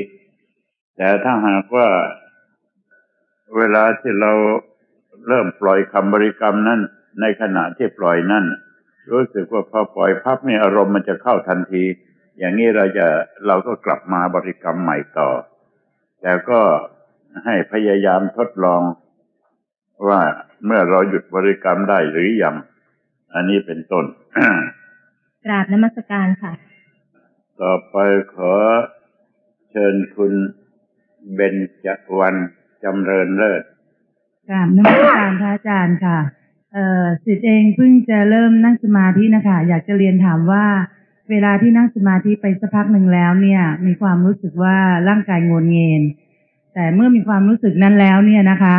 แต่ถ้าหากว่า เวลาที่เราเริ่มปล่อยคำบริกรรมนั้น ในขณะที่ปล่อยนั่นรู้สึกว่าพอปล่อยพับเนี่ยอารมณ์มันจะเข้าทันที อย่างนี้เราจะเราก็กลับมาบริกรรมใหม่ต่อ แต่ก็ให้พยายามทดลองว่าเมื่อเราหยุดบริกรรมได้หรือยัง อันนี้เป็นต้นกราบนมัสการค่ะ ต่อไปขอเชิญคุณเบญจวรรณ จำเริญเลิศกราบนมัสการพระอาจารย์ค่ะ เอ่อสิทธิ์เองเพิ่งจะเริ่มนั่งสมาธินะคะ อยากจะเรียนถามว่า เวลาที่นั่งสมาธิไปสักพักหนึ่งแล้วเนี่ย มีความรู้สึกว่าร่างกายงนเงินแต่เมื่อมีความรู้สึกนั้นแล้วเนี่ยนะคะ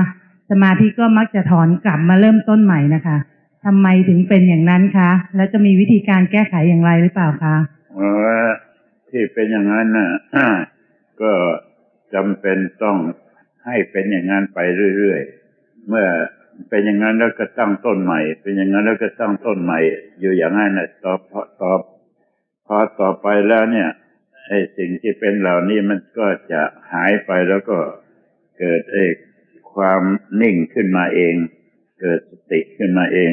สมาธิก็มักจะถอนกลับมาเริ่มต้นใหม่นะคะทำไมถึงเป็นอย่างนั้นคะ แล้วจะมีวิธีการแก้ไขอย่างไรหรือเปล่าคะเออที่เป็นอย่างนั้นน่ะก็จำเป็นต้อง ให้เป็นอย่างนั้นไปเรื่อยๆ เมื่อเป็นอย่างนั้นแล้วก็ตั้งต้นใหม่ เป็นอย่างนั้นแล้วก็ตั้งต้นใหม่ อยู่อย่างนั้นนะต่อพอต่อพอต่อไปแล้วเนี่ยไอ้สิ่งที่เป็นเหล่านี้มันก็จะหายไปแล้วก็เกิดไอ้ความนิ่งขึ้นมาเอง เกิดสติขึ้นมาเอง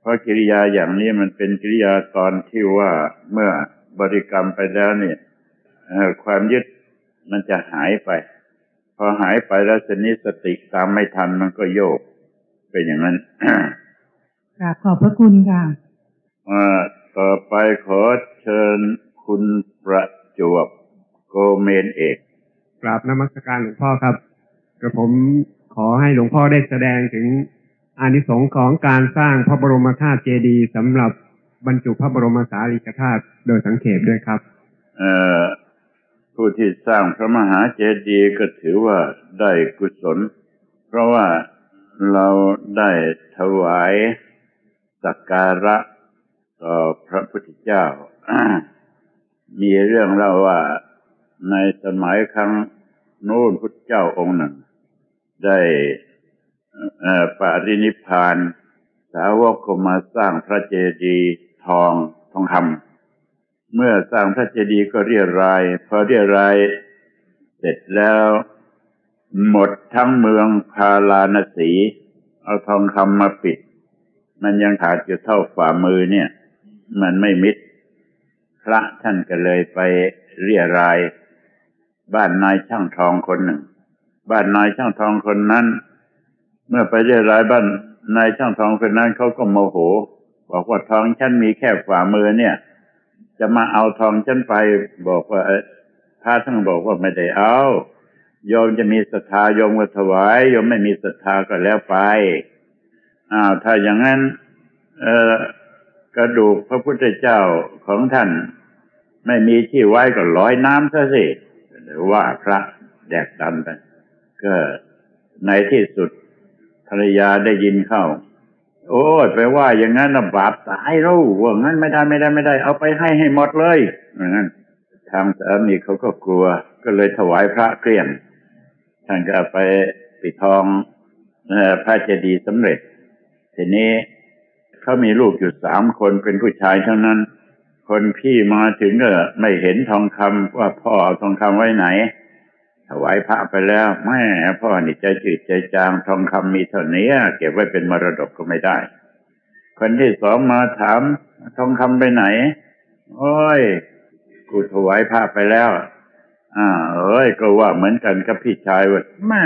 เพราะกิริยาอย่างนี้มันเป็นกิริยาตอนที่ว่าเมื่อบริกรรมไปแล้วเนี่ยความยึดมันจะหายไป พอหายไปแล้วสนิสติตามไม่ทันมันก็โยก เป็นอย่างนั้นกราบขอบพระคุณค่ะต่อไปขอเชิญคุณประจวบโกเมนเอกกราบนมัสการหลวงพ่อครับกระผมขอให้หลวงพ่อได้แสดงถึงอานิสงส์ของการสร้างพระบรมธาตุเจดีย์สำหรับบรรจุพระบรมสารีริกธาตุโดยสังเขปด้วยครับ ผู้ที่สร้างพระมหาเจดีย์ก็ถือว่าได้กุศล เพราะว่าเราได้ถวายสักการะต่อพระพุทธเจ้า มีเรื่องเล่าว่าในสมัยครั้งโน้นพุทธเจ้าองค์หนึ่ง ได้ปารินิพาน สาวกก็มาสร้างพระเจดีย์ทองทองคำ เมื่อสร้างพระเจดีย์ก็เรียรายพอเรียรายเสร็จแล้ว หมดทั้งเมืองพาลานสีเอาทองคำมาปิด มันยังขาดอยู่เท่าฝ่ามือเนี่ย มันไม่มิด พระท่านก็เลยไปเรียราย บ้านนายช่างทองคนหนึ่ง บ้านนายช่างทองคนนั้น เมื่อไปเรียรายบ้านนายช่างทองคนนั้นเขาก็โมโห บอกว่าทองฉันมีแค่ฝ่ามือเนี่ย จะมาเอาทองฉันไปบอกว่าพระท่านบอกว่าไม่ได้เอาโยมจะมีศรัทธาโยมก็ถวายโยมไม่มีศรัทธาก็แล้วไปอ้าวถ้าอย่างนั้น เออกระดูกพระพุทธเจ้าของท่าน ไม่มีที่ไว้ก็ลอยน้ำซะสิหรือว่าพระแดกดันไปก็ในที่สุดภรรยาได้ยินเข้า โอ้ยไปว่าอย่างนั้นนะบาปตายรู้ว่างั้นไม่ได้ไม่ได้ไม่ได้ เอาไปให้ให้หมดเลยอย่างนั้นทางสามีเขาก็กลัว ก็เลยถวายพระเกลี้ยงท่านก็ไปปิดทองพระเจดีย์สำเร็จ ทีนี้เขามีลูกอยู่สามคนเป็นผู้ชายทั้งนั้น คนพี่มาถึงก็ไม่เห็นทองคำว่าพ่อเอาทองคำไว้ไหน ถวายพระไปแล้วแม่พ่อนี่ใจจืดใจจางทองคำมีเท่านี้เก็บไว้เป็นมรดกก็ไม่ได้ คนที่สองมาถามทองคำไปไหน โอ้ย กูถวายพระไปแล้วอ่าเอ้ยก็ว่าเหมือนกันกับพี่ชายว่าแม่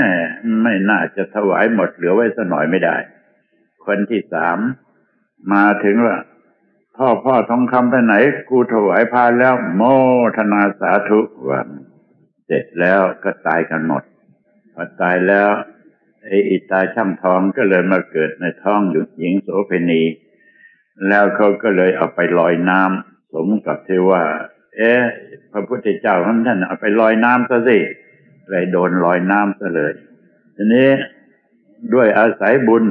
ไม่น่าจะถวายหมดเหลือไว้สักหน่อยไม่ได้ คนที่สามมาถึงว่าพ่อพ่อทองคำไปไหน กูถวายพาแล้ว โมทนาสาธุวัน เสร็จแล้วก็ตายกันหมดพอตายแล้วไอ้อิตาช่างทองก็เลยมาเกิดในท้องหญิงโสเพณี แล้วเขาก็เลยเอาไปลอยน้ำสมกับที่ว่า เอ๊ะพระพุทธเจ้าท่านท่านเอาไปลอยน้ำซะสิเลยโดนลอยน้ำซะเลย ทีนี้ด้วยอาศัยบุญ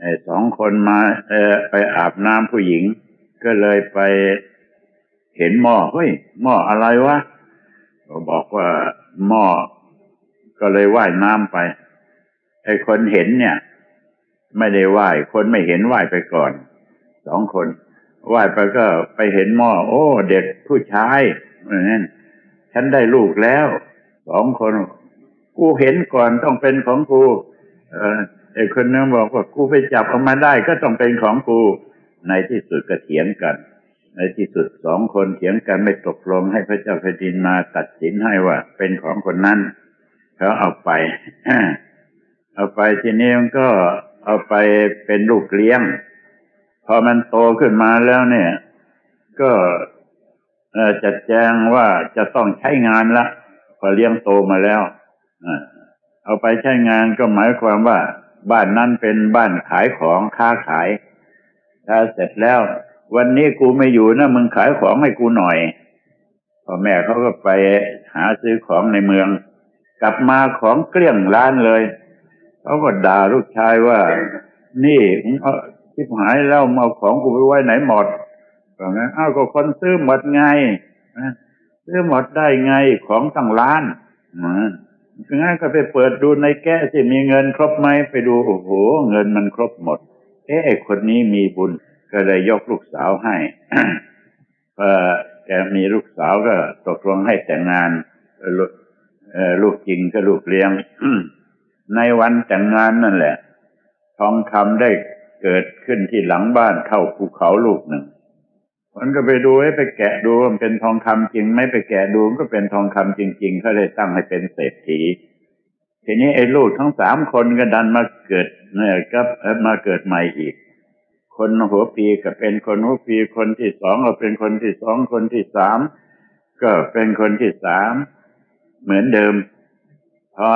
ไอ้สองคนมาเออไปอาบน้ำผู้หญิง ก็เลยไปเห็นหม้อเฮ้ยหม้ออะไรวะ ก็บอกว่าหม้อก็เลยว่ายน้ำไปไอ้คนเห็นเนี่ย ไม่ได้ว่ายคนไม่เห็นว่ายไปก่อนสองคนไหว้ไปก็ไปเห็นหม้อโอ้ เด็กผู้ชายเหมือนนั้นฉันได้ลูกแล้วสองคน กูเห็นก่อนต้องเป็นของกู เออไอ้คนนึงบอกว่ากูไปจับออกมาได้ก็ต้องเป็นของกู ในที่สุดก็เถียงกัน ในที่สุดสองคนเถียงกันไม่ตกลงให้พระเจ้าแผ่นดินมาตัดสินให้ว่า เป็นของคนนั้นเขาเอาไป เอาไปทีนี้มันก็เอาไปเป็นลูกเลี้ยง พอมันโตขึ้นมาแล้วเนี่ย ก็จัดแจงว่าจะต้องใช้งานละพอเลี้ยงโตมาแล้วเอาไปใช้งานก็หมายความว่า บ้านนั้นเป็นบ้านขายของค้าขาย ถ้าเสร็จแล้ว วันนี้กูไม่อยู่นะมึงขายของให้กูหน่อยพ่อแม่เขาก็ไปหาซื้อของในเมือง กลับมาของเกลี้ยงร้านเลยเขาก็ด่าลูกชายว่า นี่ชิบหายแล้วเอาของกูไปไว้ไหนหมดก็งั้นอ้าวก็คนซื้อหมดไงซื้อหมดได้ไงของตั้งล้านงั้นก็ไปเปิดดูในแก้ที่มีเงินครบไหมไปดูโอ้โหเงินมันครบหมด เอ๊ะคนนี้มีบุญ ก็เลยยกลูกสาวให้พอแกมีลูกสาวก็ตกลงให้แต่งงานลูกจริงก็ลูกเลี้ยง ในวันแต่งงานนั่นแหละ ทองคำได้เกิดขึ้นที่หลังบ้านเท่าภูเขาลูกหนึ่งมันก็ไปดูให้ไปแกะดูมันเป็นทองคำจริง ไม่ไปแกะดูก็เป็นทองคำจริงๆเขาเลยตั้งให้เป็นเศรษฐี ทีนี้ไอ้ลูกทั้งสามคนก็ดันมาเกิดเนี่ยก็มาเกิดใหม่อีก คนหัวปีก็เป็นคนหัวปีคนที่สองก็เป็นคนที่สองคนที่สามก็เป็นคนที่สามเหมือนเดิม พอ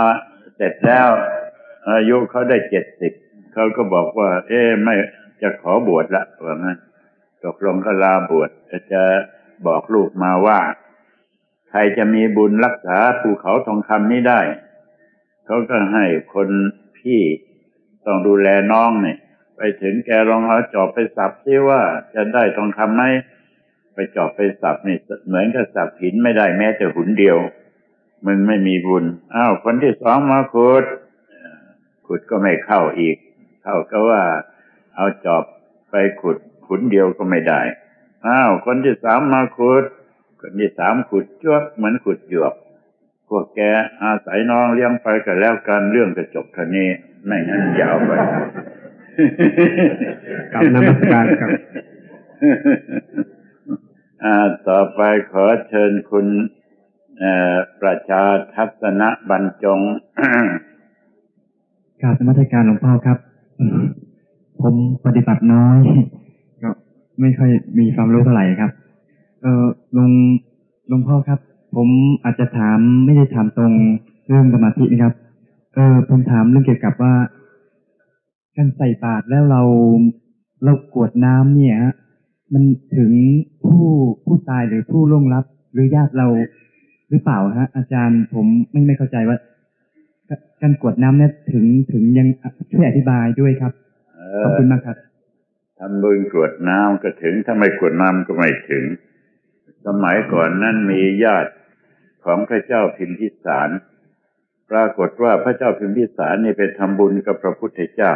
เสร็จแล้ว อายุเขาได้เจ็ดสิบเขาก็บอกว่า เอ๊ไม่จะขอบวชละว่างั้นตกลงก็ลาบวชจะบอกลูกมาว่า ใครจะมีบุญรักษาภูเขาทองคำนี้ได้ เขาก็ให้คนพี่ต้องดูแลน้องเนี่ย ไปถึงแกลองเอาจอบไปสับซิว่าจะได้ทองคำไหมไปจอบไปสับนี่เหมือนกับสับหินไม่ได้แม้แต่หุนเดียวมึงไม่มีบุญอ้าวคนที่สองมาขุดขุดก็ไม่เข้าอีก เท่ากับว่าเอาจอบไปขุดขุนเดียวก็ไม่ได้อ้าวคนที่สามมาขุด คนที่สามขุดจ้วเหมือนขุดหยวกพวกแกอาศัยน้องเลี้ยงไปกันแล้วกันเรื่องจะจบแค่นี้ไม่งั้นยาวไป กับนมัสการครับอ่าต่อไปขอเชิญคุณเอ่อประชาทัศนบรรจงกราบนมัสการหลวงพ่อครับ ผมปฏิบัติน้อยก็ไม่ค่อยมีความรู้เท่าไหร่ครับ เออหลวงหลวงพ่อครับ ผมอาจจะถามไม่ได้ถามตรงเรื่องสมาธินะครับ เออผมถามเรื่องเกี่ยวกับว่า การใส่บาตรแล้วเราเรากรวดน้ำเนี่ยฮะมันถึงผู้ผู้ตายหรือผู้ล่วงลับ หรือญาติเราหรือเปล่าฮะ อาจารย์ผมไม่ไม่เข้าใจว่า การกรวดน้ำเนี่ยถึงถึงยังช่วยอธิบายด้วยครับเอขอบอคุณมากครับทำบุญกรวดน้ำก็ถึงถ้าไม่กรวดน้ำก็ไม่ถึง สมัยก่อนนั้นมีญาติของพระเจ้าพิมพิสาร ปรากฏว่าพระเจ้าพิมพิสารนี่ไปทำบุญกับพระพุทธเจ้า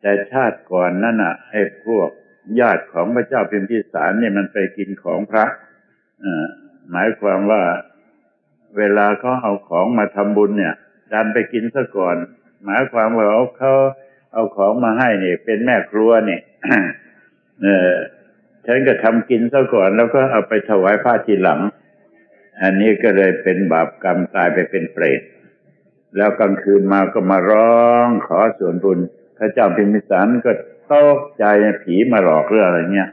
แต่ชาติก่อนนั่นน่ะไอ้พวกญาติของพระเจ้าพิมพิสารเนี่ยมันไปกินของพระเอ่อหมายความว่าเวลาเขาเอาของมาทำบุญเนี่ยดันไปกินซะก่อน หมายความว่าเอาเขาเอาของมาให้เนี่ยเป็นแม่ครัวเนี่ยเออฉันก็ทำกินซะก่อน แล้วก็เอาไปถวายพระทีหลัง อันนี้ก็เลยเป็นบาปกรรมตายไปเป็นเปรต แล้วกลางคืนมาก็มาร้องขอส่วนบุญ พระเจ้าพิมพิสารก็ตกใจผีมาหลอกเรื่องอะไรเงี้ย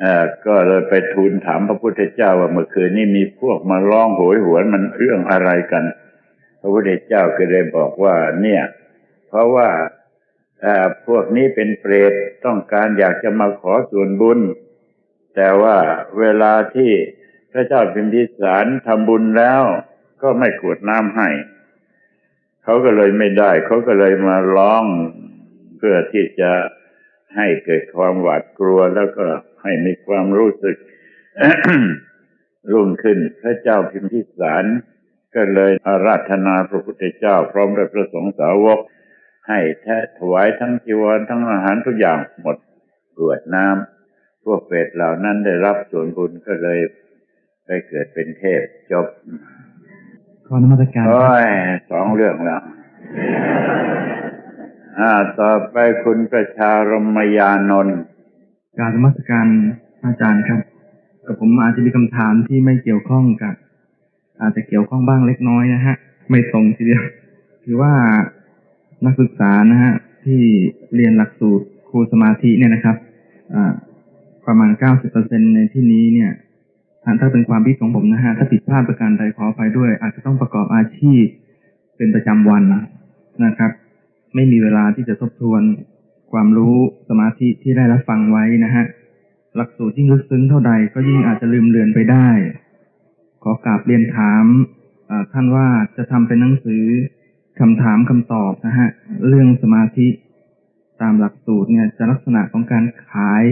เอ่อก็เลยไปทูลถามพระพุทธเจ้าว่าเมื่อคืนนี้มีพวกมาร้องโหยหวนมันเรื่องอะไรกัน พระพุทธเจ้าก็เลยบอกว่า เนี่ย เพราะว่าพวกนี้เป็นเปรตต้องการอยากจะมาขอส่วนบุญ แต่ว่าเวลาที่พระเจ้าพิมพิสารทำบุญแล้ว ก็ไม่กรวดน้ำให้ เขาก็เลยไม่ได้ เขาก็เลยมาร้อง เพื่อที่จะให้เกิดความหวาดกลัวแล้วก็ให้มีความรู้สึกรุ่งขึ้น พระเจ้าพิมพิสาร ก็เลยอาราธนาพระพุทธเจ้า พร้อมด้วยพระสงฆ์สาวก ให้แท้ถวายทั้งจีวรทั้งอาหารทุกอย่างหมดกรวดน้ำพวกเปรตเหล่านั้นได้รับส่วนบุญก็เลยไปเกิดเป็นเทพจบขอนมัสการคโอ้รับยสองเรื่องแล้ว อ่าต่อไปคุณประชารมยานนท์กรารมัสการอาจารย์ครับกับผมอาจจะมีคำถามที่ไม่เกี่ยวข้องกับ อาจจะเกี่ยวข้องบ้างเล็กน้อยนะฮะ ไม่ตรงทีเดียวคือว่านักศึกษานะฮะที่เรียนหลักสูตรครูสมาธิเนี่ยนะครับอประมาณเก้าสิบเปอร์เซ็นในที่นี้เนี่ยถ้าเป็นความคิดของผมนะฮะถ้าผิดพลาดประการใดขออภัยด้วย อาจจะต้องประกอบอาชีพเป็นประจำวันนะครับ ไม่มีเวลาที่จะทบทวนความรู้สมาธิที่ได้รับฟังไว้นะฮะ หลักสูตรยิ่งลึกซึ้งเท่าใดก็ยิ่งอาจจะลืมเลือนไปได้ ขอกราบเรียนถามท่านว่าจะทำเป็นหนังสือคำถามคำตอบนะฮะ เรื่องสมาธิตามหลักสูตรเนี่ยจะลักษณะของการขาย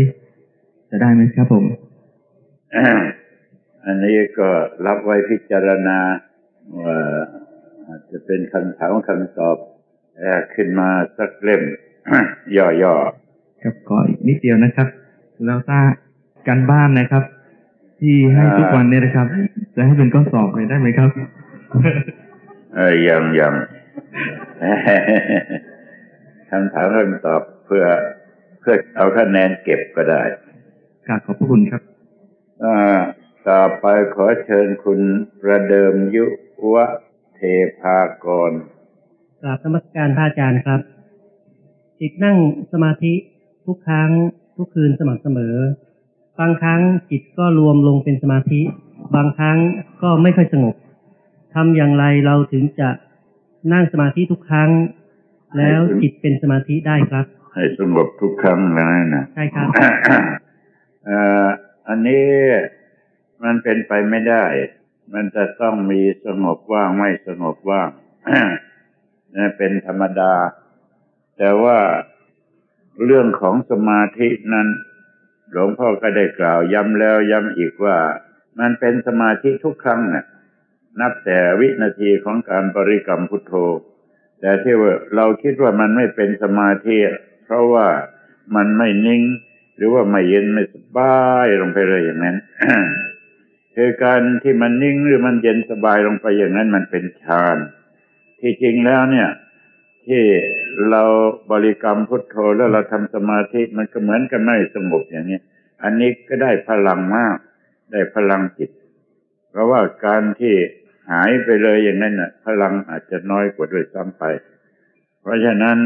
จะได้ไหมครับผม อันนี้ก็รับไว้พิจารณาว่าอาจจะเป็นคำถามคำตอบ ขึ้นมาสักเล่ม ย่อครับขออีกนิดเดียวนะครับ แล้วถ้าการบ้านนะครับ ที่ให้ทุกวันเนี่ยนะครับ จะให้เป็นข้อสอบเลยได้ไหมครับๆเออยังยังคำถามคำตอบเพื่อเพื่อเอาคะแนนเก็บก็ได้กราบขอบพระคุณครับอ่าต่อไปขอเชิญคุณประเดิมยุวะเทพากร กราบนมัสการพระอาจารย์ครับจิตนั่งสมาธิทุกครั้งทุกคืนสม่ำเสมอ บางครั้งจิตก็รวมลงเป็นสมาธิ บางครั้งก็ไม่ค่อยสงบทำอย่างไรเราถึงจะนั่งสมาธิทุกครั้ง แล้วจิตเป็นสมาธิได้ครับ ให้สงบทุกครั้งนะนะใช่ครับเอ่ออันนี้มันเป็นไปไม่ได้ มันจะต้องมีสงบว่างไม่สงบว่าง นั่นเป็นธรรมดา แต่ว่าเรื่องของสมาธินั้น หลวงพ่อก็ได้กล่าวย้ำแล้วย้ำอีกว่า มันเป็นสมาธิทุกครั้งนะ่ะนับแต่วินาทีของการบริกรรมพุทโธ แต่ที่ว่าเราคิดว่ามันไม่เป็นสมาธิ เพราะว่ามันไม่นิ่ง หรือว่าไม่เย็นไม่สบายลงไปเลยอย่างนั้นคือการที่มันนิ่งหรือมันเย็นสบายลงไปอย่างนั้นมันเป็นฌาน ที่จริงแล้วเนี่ย ที่เราบริกรรมพุทโธแล้วเราทำสมาธิมันก็เหมือนกันไม่สงบอย่างนี้อันนี้ก็ได้พลังมาก ได้พลังจิต เพราะว่าการที่หายไปเลยอย่างนั้นน่ะ พลังอาจจะน้อยกว่าด้วยซ้ำไป เพราะฉะนั้น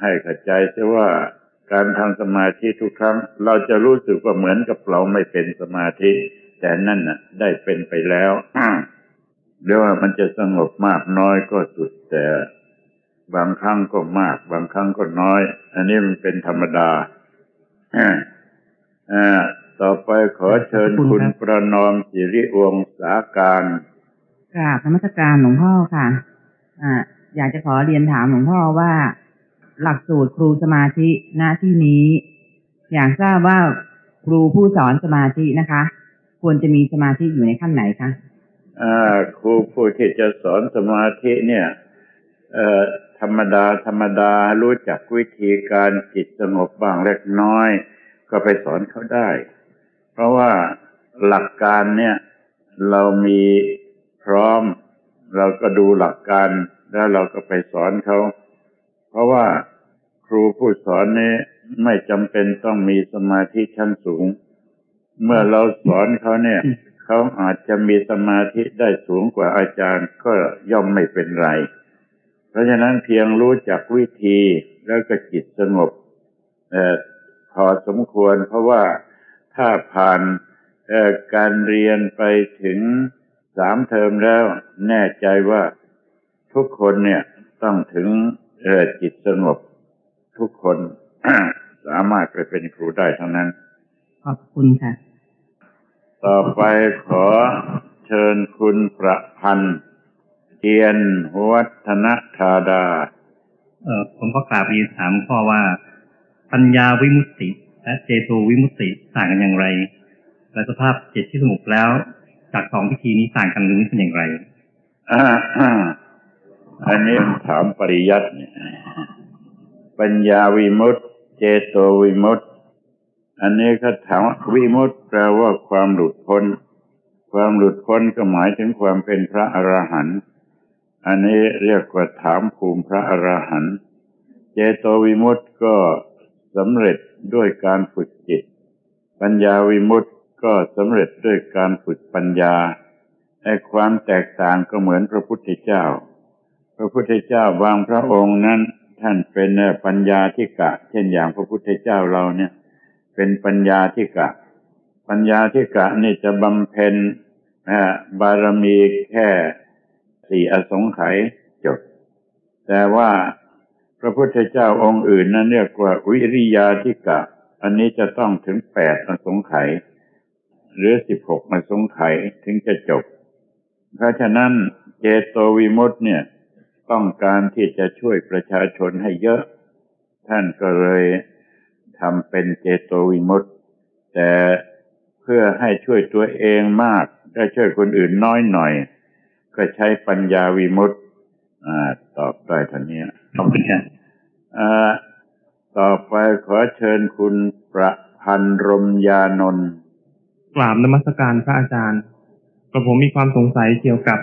ให้เข้าใจเสียว่าการทำสมาธิทุกครั้ง เราจะรู้สึกว่าเหมือนกับเราไม่เป็นสมาธิ แต่นั่นน่ะ ได้เป็นไปแล้ว เรียกว่ามันจะสงบมากน้อยก็สุดแต่บางครั้งก็มาก บางครั้งก็น้อย อันนี้มันเป็นธรรมดาอ่าต่อไปขอเชิญคุณประนอมสิริวงศาการกราบธรรมสการหลวงพ่อค่ะอ่าอยากจะขอเรียนถามหลวงพ่อว่า หลักสูตรครูสมาธิหน้าที่นี้ อยากทราบว่าครูผู้สอนสมาธินะคะ ควรจะมีสมาธิอยู่ในขั้นไหนคะ ครูผู้ที่จะสอนสมาธิเนี่ยธรรมดา ธรรมดารู้จักวิธีการจิตสงบบ้างเล็กน้อย ก็ไปสอนเขาได้ เพราะว่าหลักการเนี่ย เรามีพร้อม เราก็ดูหลักการแล้วเราก็ไปสอนเขา เพราะว่าครูผู้สอนนี้ไม่จำเป็นต้องมีสมาธิชั้นสูง เมื่อเราสอนเขาเนี่ย เขาอาจจะมีสมาธิได้สูงกว่าอาจารย์ก็ย่อมไม่เป็นไร เพราะฉะนั้นเพียงรู้จักวิธีแล้วก็จิตสงบพอสมควร เพราะว่าถ้าผ่านการเรียนไปถึงสามเทอมแล้ว แน่ใจว่าทุกคนเนี่ยต้องถึงจิตสงบ ทุกคนสามารถไปเป็นครูได้ทั้งนั้น ขอบคุณค่ะ ต่อไปขอเชิญคุณประพันธ์เทียนวัฒนธาดา เออผมก็กราบเรียนถามพ่อว่า ปัญญาวิมุตติและเจโตวิมุตติต่างกันอย่างไร และสภาพจิตที่สงบแล้ว จากสองพิธีนี้ต่างกันหรือเป็นอย่างไรอันนี้ถามปริยัติเนี่ยปัญญาวิมุตติเจโตวิมุตติ อันนี้เขาถามวิมุตต์แปลว่าความหลุดพ้น ความหลุดพ้นก็หมายถึงความเป็นพระอรหันต์อันนี้เรียกว่าถามภูมิพระอรหันต์เจโตวิมุตต์ก็สำเร็จด้วยการฝึกจิต ปัญญาวิมุตต์ก็สำเร็จด้วยการฝึกปัญญาไอ้ความแตกต่างก็เหมือนพระพุทธเจ้า พระพุทธเจ้าบางพระองค์นั้น ท่านเป็นปัญญาที่กะ เช่นอย่างพระพุทธเจ้าเราเนี่ย เป็นปัญญาธิกะ ปัญญาธิกะนี่จะบำเพ็ญนะบารมีแค่สี่อสงไขยจบ แต่ว่าพระพุทธเจ้าองค์อื่นนั้นเรียกว่าวิริยาธิกะ อันนี้จะต้องถึงแปดอสงไขยหรือสิบหกอสงไขยถึงจะจบ เพราะฉะนั้นเจโตวิมุตต์เนี่ยต้องการที่จะช่วยประชาชนให้เยอะ ท่านก็เลย ทำเป็นเจโตวิมุตต์แต่เพื่อให้ช่วยตัวเองมากได้ช่วยคนอื่นน้อยหน่อย ก็ใช้ปัญญาวิมุตต์ตอบได้ท่านี้ขอบคุณครับต่อไปขอเชิญคุณประพันรมยานนท์กราบนมัสการพระอาจารย์กระผมมีความสงสัยเกี่ยวกับ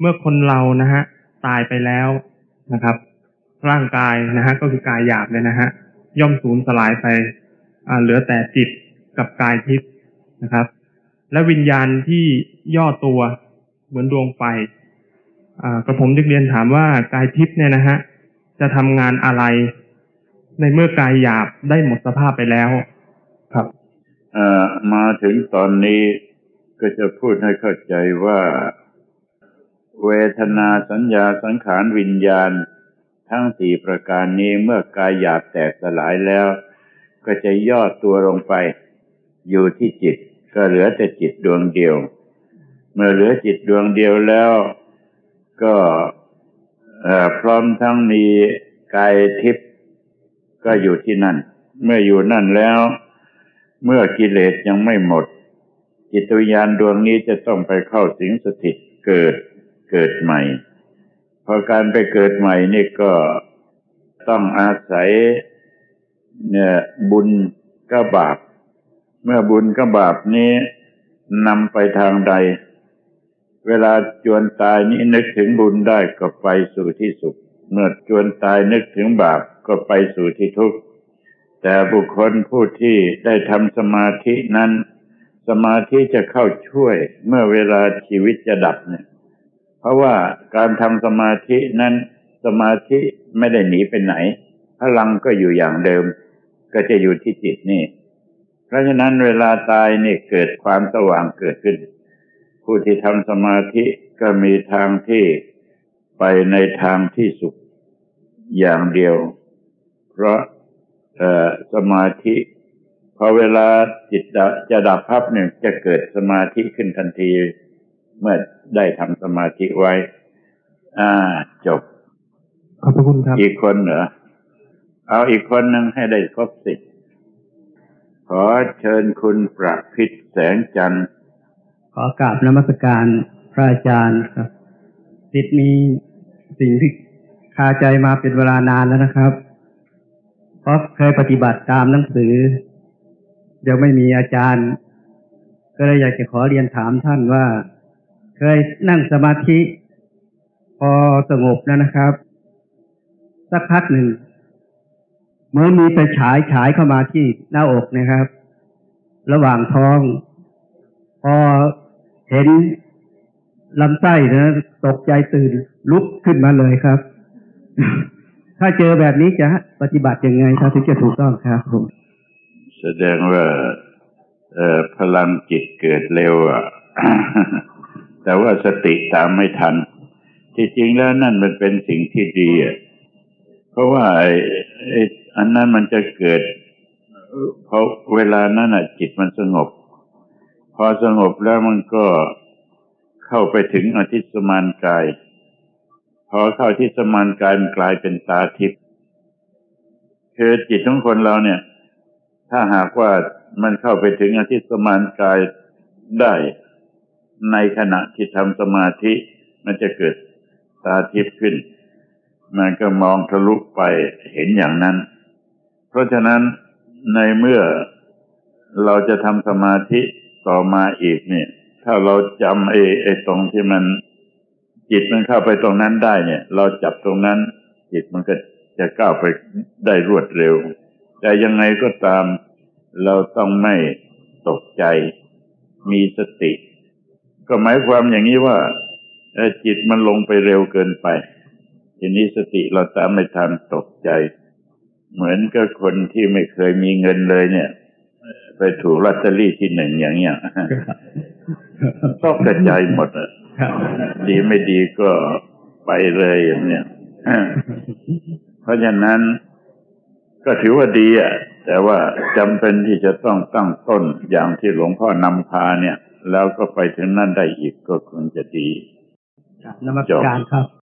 เมื่อคนเรานะฮะ ตายไปแล้วนะครับ ร่างกายนะฮะ ก็คือกายหยาบเลยนะฮะ ย่อมสูญสลายไปเหลือแต่จิตกับกายทิพย์นะครับ และวิญญาณที่ย่อตัวเหมือนดวงไฟกระผมจึงเรียนถามว่ากายทิพย์เนี่ยนะฮะจะทำงานอะไร ในเมื่อกายหยาบได้หมดสภาพไปแล้ว ครับมาถึงตอนนี้ก็จะพูดให้เข้าใจว่า เวทนาสัญญาสังขารวิญญาณ ทั้งสี่ประการนี้เมื่อกายหยาบแตกสลายแล้ว ก็จะย่อตัวลงไป อยู่ที่จิต ก็เหลือแต่จิตดวงเดียว เมื่อเหลือจิตดวงเดียวแล้ว ก็พร้อมทั้งมีกายทิพย์ก็อยู่ที่นั่น เมื่ออยู่นั่นแล้ว เมื่อกิเลสยังไม่หมด จิตวิญญาณดวงนี้จะต้องไปเข้าสิงสถิตเกิดเกิดใหม่ พอการไปเกิดใหม่นี่ก็ต้องอาศัยเนี่ยบุญกับบาป เมื่อบุญกับบาปนี้นำไปทางใด เวลาจวนตายนี้นึกถึงบุญได้ก็ไปสู่ที่สุข เมื่อจวนตายนึกถึงบาปก็ไปสู่ที่ทุกข์ แต่บุคคลผู้ที่ได้ทำสมาธินั้น สมาธิจะเข้าช่วยเมื่อเวลาชีวิตจะดับเนี่ย เพราะว่าการทำสมาธินั้นสมาธิไม่ได้หนีไปไหน พลังก็อยู่อย่างเดิม ก็จะอยู่ที่จิตนี่ เพราะฉะนั้นเวลาตายนี่เกิดความสว่างเกิดขึ้น ผู้ที่ทำสมาธิก็มีทางที่ไปในทางที่สุขอย่างเดียว เพราะสมาธิพอเวลาจิตจะดับพับหนึ่งจะเกิดสมาธิขึ้นทันที เมื่อได้ทำสมาธิไว้ อ่า จบ ขอบพระคุณครับ อีกคนเหรอ เอาอีกคนหนึ่งให้ได้ครบสิบขอเชิญคุณประพิษแสงจันทร์ ขอกราบนมัสการพระอาจารย์ครับสิทธิ์มีสิ่งที่คาใจมาเป็นเวลานานแล้วนะครับ เพราะเคยปฏิบัติตามหนังสือยังไม่มีอาจารย์ ก็เลยอยากจะขอเรียนถามท่านว่า เคยนั่งสมาธิ พอสงบแล้วนะครับ สักพักหนึ่งเมื่อมีไฟฉายฉายเข้ามาที่หน้าอกนะครับ ระหว่างท้อง พอเห็นลำไส้นะตกใจตื่นลุกขึ้นมาเลยครับ ถ้าเจอแบบนี้จะปฏิบัติยังไงครับถึงจะถูกต้องครับผมแสดงว่าพลังจิตเกิดเร็วอะ แต่ว่าสติตามไม่ทัน ที่จริงแล้วนั่นมันเป็นสิ่งที่ดีอะเพราะว่าไอ้อันนั้นมันจะเกิด เพราะเวลานั้นจิตมันสงบ พอสงบแล้วมันก็เข้าไปถึงอธิสมานกาย พอเข้าที่สมานกายมันกลายเป็นตาทิพย์คือจิตของคนเราเนี่ย ถ้าหากว่ามันเข้าไปถึงอธิสมานกายได้ ในขณะที่ทำสมาธิมันจะเกิดตาทิพย์ขึ้น มันก็มองทะลุไปเห็นอย่างนั้น เพราะฉะนั้นในเมื่อเราจะทำสมาธิต่อมาอีกเนี่ย ถ้าเราจำไอ้ไอ้ตรงที่มันจิตมันเข้าไปตรงนั้นได้เนี่ย เราจับตรงนั้น จิตมันก็จะก้าวไปได้รวดเร็ว แต่ยังไงก็ตามเราต้องไม่ตกใจมีสติ ก็หมายความอย่างนี้ว่าจิตมันลงไปเร็วเกินไป ทีนี้สติเราตามไม่ทันตกใจ เหมือนกับคนที่ไม่เคยมีเงินเลยเนี่ย ไปถูกลอตเตอรี่ที่หนึ่งอย่างเงี้ยตกกระจายหมดอะดีไม่ดีก็ไปเลยอย่างเนี้ยเพราะฉะนั้นก็ถือว่าดีอะ แต่ว่าจำเป็นที่จะต้องตั้งต้นอย่างที่หลวงพ่อนำพาเนี่ย แล้วก็ไปถึงนั่นได้อีกก็คงจะดีนมัสการครับ